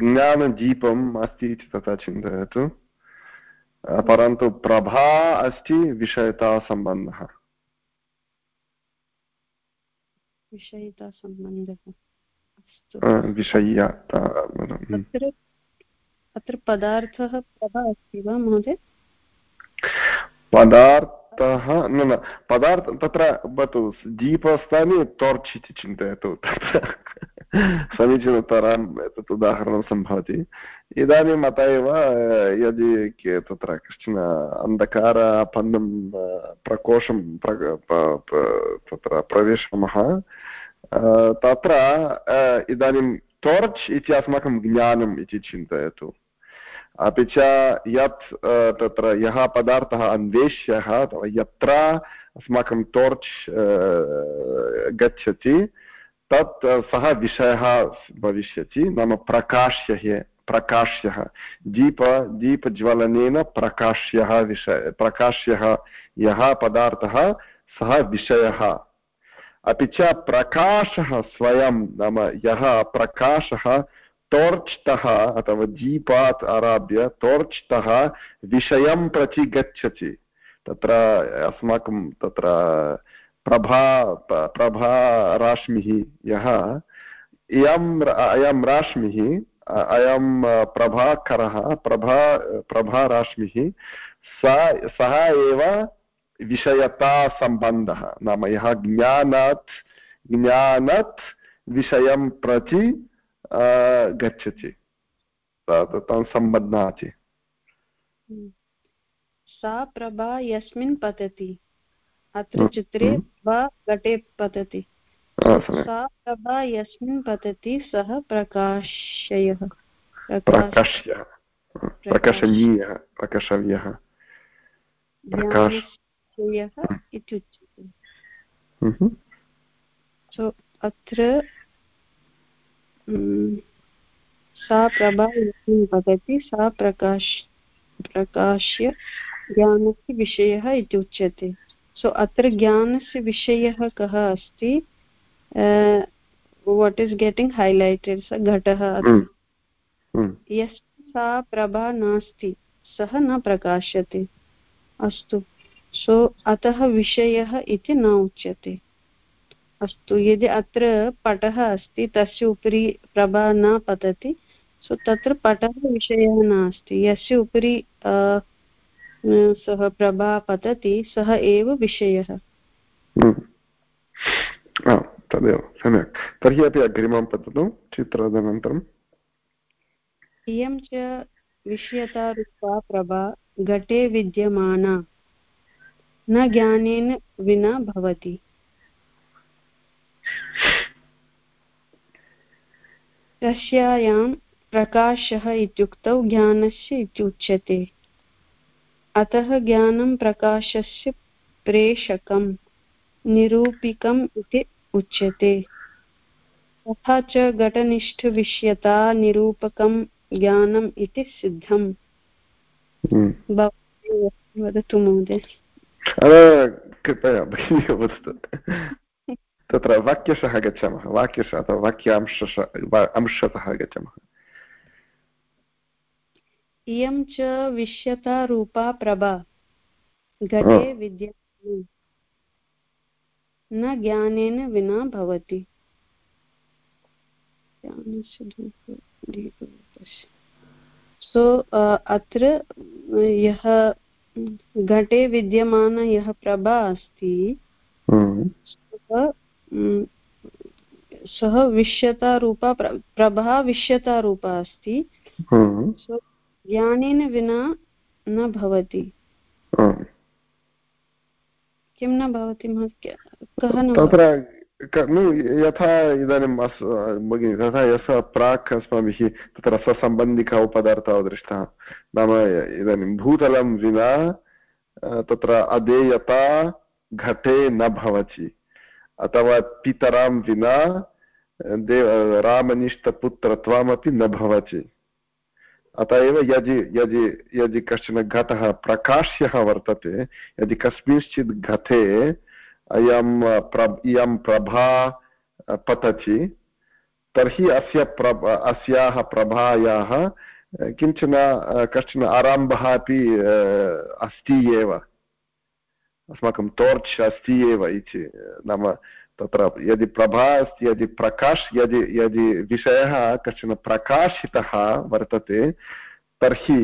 ज्ञानदीपम् अस्ति इति तथा चिन्तयतु। परन्तु प्रभा अस्ति विषयतासम्बन्धः विषयतासम्बन्धः विषयता अत्र अत्र पदार्थः प्रभा अस्ति वा महोदय? पदार्थ अतः न न पदार्थ तत्र भवतु दीपस्थाने टार्च् इति चिन्तयतु तत्र समीचीनतराम् एतत् उदाहरणं सम्भवति इदानीम् अत एव यदि तत्र कश्चन अन्धकारापन्नं प्रकोशं तत्र प्रविशामः तत्र इदानीं टार्च् इति अस्माकं ज्ञानम् इति चिन्तयतु अपि च यत् तत्र यः पदार्थः अन्वेष्यः अथवा यत्र अस्माकं टोर्च् गच्छति, तत् सः विषयः भविष्यति, नाम प्रकाश्य प्रकाश्यः। दीप, दीपज्वलनेन प्रकाश्यः विषय, प्रकाश्यः यः पदार्थः, सः विषयः। अपि च प्रकाशः स्वयं, नाम यः प्रकाशः टोर्च्तः अथवा दीपात् आरभ्य टोर्च्तः विषयं प्रति गच्छति तत्र अस्माकं तत्र प्रभा प्रभाराश्मिः यः इयम् अयं राश्मिः अयं प्रभाकरः, प्रभा प्रभाराश्मिः स, सः एव विषयतासम्बन्धः नाम यः ज्ञानात् ज्ञानात् विषयं प्रति गच्छति। तं सम्बध्नाति। हम्म। सा प्रभा यस्मिन् पतति। अत्र हम्म। चित्रे हम्म। वा घटे पतति। सा प्रभा यस्मिन् पतति सः प्रकाशयः। प्रकाश्यः। प्रकाशनीयः प्रकाशव्यः। प्रकाशयः इत्युच्यते। सो अत्र सा प्रभा यस्मिन् भवति सा प्रकाश प्रकाश्य ज्ञानस्य विषयः इति उच्यते। सो अत्र ज्ञानस्य विषयः कः अस्ति? वाट् इस् गेटिङ्ग् हैलैटेड् स घटः यस्य सा प्रभा नास्ति सः न प्रकाश्यते। अस्तु। सो अतः विषयः इति न उच्यते। अस्तु यदि अत्र पटः अस्ति तस्य उपरि प्रभा न पतति सो तत्र पटः विषयः नास्ति। यस्य उपरि सः प्रभा पतति सः एव विषयः। हम्म। तदेव सम्यक्। तर्हि अपि अग्रिमं पततु चित्रादनन्तरम् इयं च विषयतारूपा प्रभा घटे विद्यमाना न ज्ञानेन विना भवति। तस्यायां प्रकाशः इत्युक्तौ ज्ञानस्य इत्युच्यते अतः ज्ञानं प्रकाशस्य प्रेषकं निरूपिकम् इति उच्यते। तथा च घटनिष्ठविष्यता निरूपकं ज्ञानम् इति सिद्धम्। हम्म। वदतु महोदय। कृपया भगिनी वदतु। तत्र वाक्यशः गच्छामः। वाक्यशः अथवा वाक्यांशः अंशतः गच्छामः। इयं च विश्यतारूपा प्रभा घटे विद्यते। न ज्ञानेन विना भवति। सो अत्र यः घटे विद्यमान यः प्रभा अस्ति सः विश्यतारूपा प्रभा विश्यतारूपा अस्ति। ज्ञानेन विना न भवति। किं न भवति कः तत्र यथा इदानीम् अस् भगिनि तथा यः प्राक् अस्माभिः तत्र ससम्बन्धिकः उपदार्थः दृष्टः। नाम इदानीं भूतलं विना तत्र अधेयता घटे न भवति। अथवा पितरां विना देव रामनिष्ठपुत्रत्वमपि न भवति अत एव यदि यदि यदि कश्चन घटः प्रकाश्यः वर्तते यदि कस्मिंश्चित् घटे अयं प्र इयं प्रभा पतति तर्हि अस्य प्रभ अस्याः प्रभायाः किंचन कश्चन आरम्भः अपि अस्ति एव अस्माकं टोर्च् अस्ति एव इति नाम तत्र यदि प्रभा अस्ति यदि प्रकाश यदि यदि विषयः कश्चन प्रकाशितः वर्तते तर्हि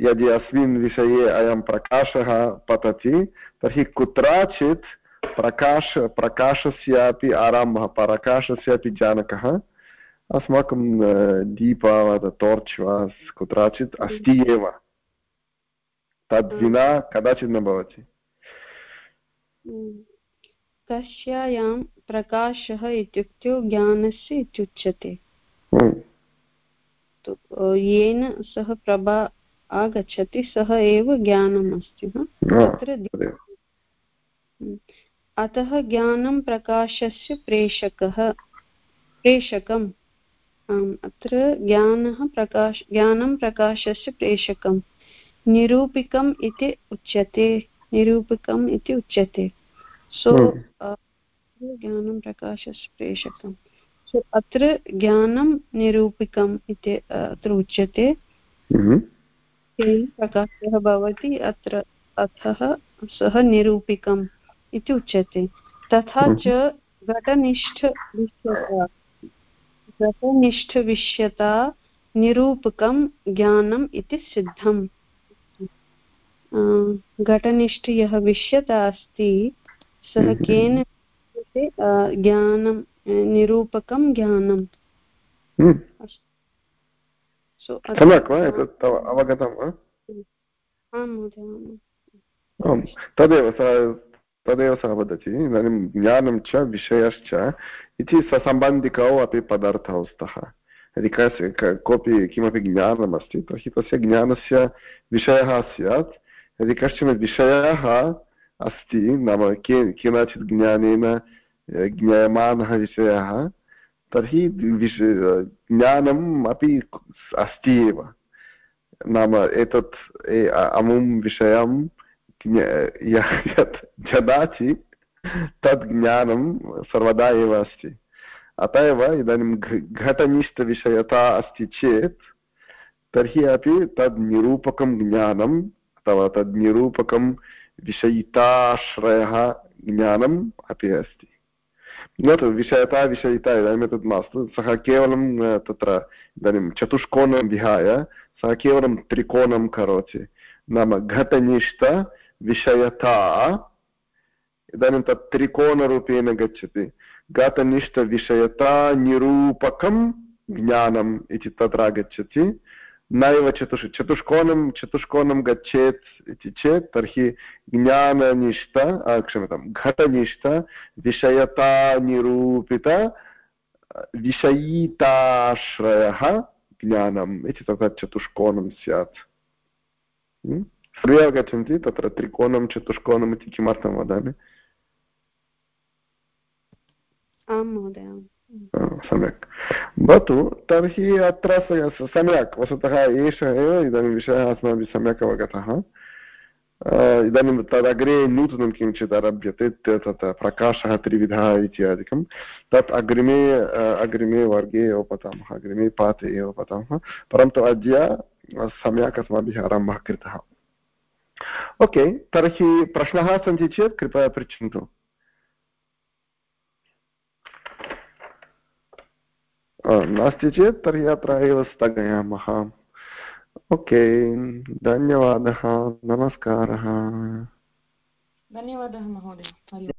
यदि अस्मिन् विषये अयं प्रकाशः पतति तर्हि कुत्रचित् प्रकाश प्रकाशस्यापि आरम्भः प्रकाशस्यापि जानकः अस्माकं दीप वा टोर्च् वा कुत्रचित् अस्ति एव। तद्विना कदाचित् न भवति। कस्यायां प्रकाशः इत्युक्ते ज्ञानस्य इत्युच्यते। येन सः प्रभा आगच्छति सः एव ज्ञानम् अस्ति तत्र अतः ज्ञानं प्रकाशस्य प्रेषकः प्रेषकम्। आम् अत्र ज्ञानः प्रकाश ज्ञानं प्रकाशस्य प्रेषकं निरूपिकम् इति उच्यते। निरूपिकम् इति उच्यते। सो ज्ञानं प्रकाशस्य प्रेषकं सो अत्र ज्ञानं निरूपिकम् इति अत्र उच्यते। प्रकाशः भवति अत्र अतः सः निरूपिकम् इति उच्यते। तथा च घटनिष्ठविष्यता घटनिष्ठविष्यता निरूपकं ज्ञानम् इति सिद्धम्। घटनिष्ठ यः विष्यता अस्ति सः केन ज्ञानं निरूपकं ज्ञानं। सम्यक् वा? एतत् तव अवगतं वा? महोदय आम् तदेव सः तदेव सः वदति। इदानीं ज्ञानं च विषयश्च इति ससम्बन्धिकौ अपि पदार्थौ स्तः। यदि कस्य कोऽपि किमपि ज्ञानमस्ति तर्हि तस्य ज्ञानस्य विषयः स्यात्। यदि कश्चन विषयः अस्ति नाम के केनचित् ज्ञानेन ज्ञायमानः विषयः तर्हि विष ज्ञानम् अपि अस्ति एव नाम एतत् अमुं विषयं यत् जदाचि तद् ज्ञानं सर्वदा एव अस्ति अत एव इदानीं घटनिष्ठविषयता अस्ति चेत् तर्हि अपि तद् निरूपकं ज्ञानम् अथवा तद् निरूपकं विषयिताश्रयः ज्ञानम् अपि अस्ति। न तु विषयता, विषयिता इदानीम् एतत् मास्तु। सः केवलं तत्र इदानीं चतुष्कोणं विहाय, सः केवलं त्रिकोणं करोति। नाम घटनिष्ठ, विषयता, इदानीं तत् त्रिकोणरूपेण गच्छति। घटनिष्ठविषयता निरूपकं ज्ञानम् इति तत्र आगच्छति। नैव चतुष् चतुष्कोणं चतुष्कोणं गच्छेत् इति चेत् तर्हि ज्ञाननिष्ठ क्षम्यतां घटनिष्ठ विषयतानिरूपित विषयिताश्रयः ज्ञानम् इति तत्र चतुष्कोणं स्यात् सर्वे अवगच्छन्ति तत्र त्रिकोणं चतुष्कोणम् इति किमर्थं वदामि आं महोदय सम्यक्। भवतु तर्हि अत्र सम्यक्। वस्तुतः एषः एव इदानीं विषयः अस्माभिः सम्यक् अवगतः। इदानीं तदग्रे नूतनं किञ्चित् आरभ्यते तत् प्रकाशः त्रिविधः इत्यादिकं। तत् अग्रिमे अग्रिमे वर्गे एव पठामः, अग्रिमे पाठे एव पठामः। परन्तु अद्य सम्यक् अस्माभिः आरम्भः कृतः। ओके, तर्हि प्रश्नाः सन्ति चेत् कृपया पृच्छन्तु। नास्ति चेत् तर्हि अत्र एव स्थगयामः ओके धन्यवादः नमस्कारः धन्यवादः महोदय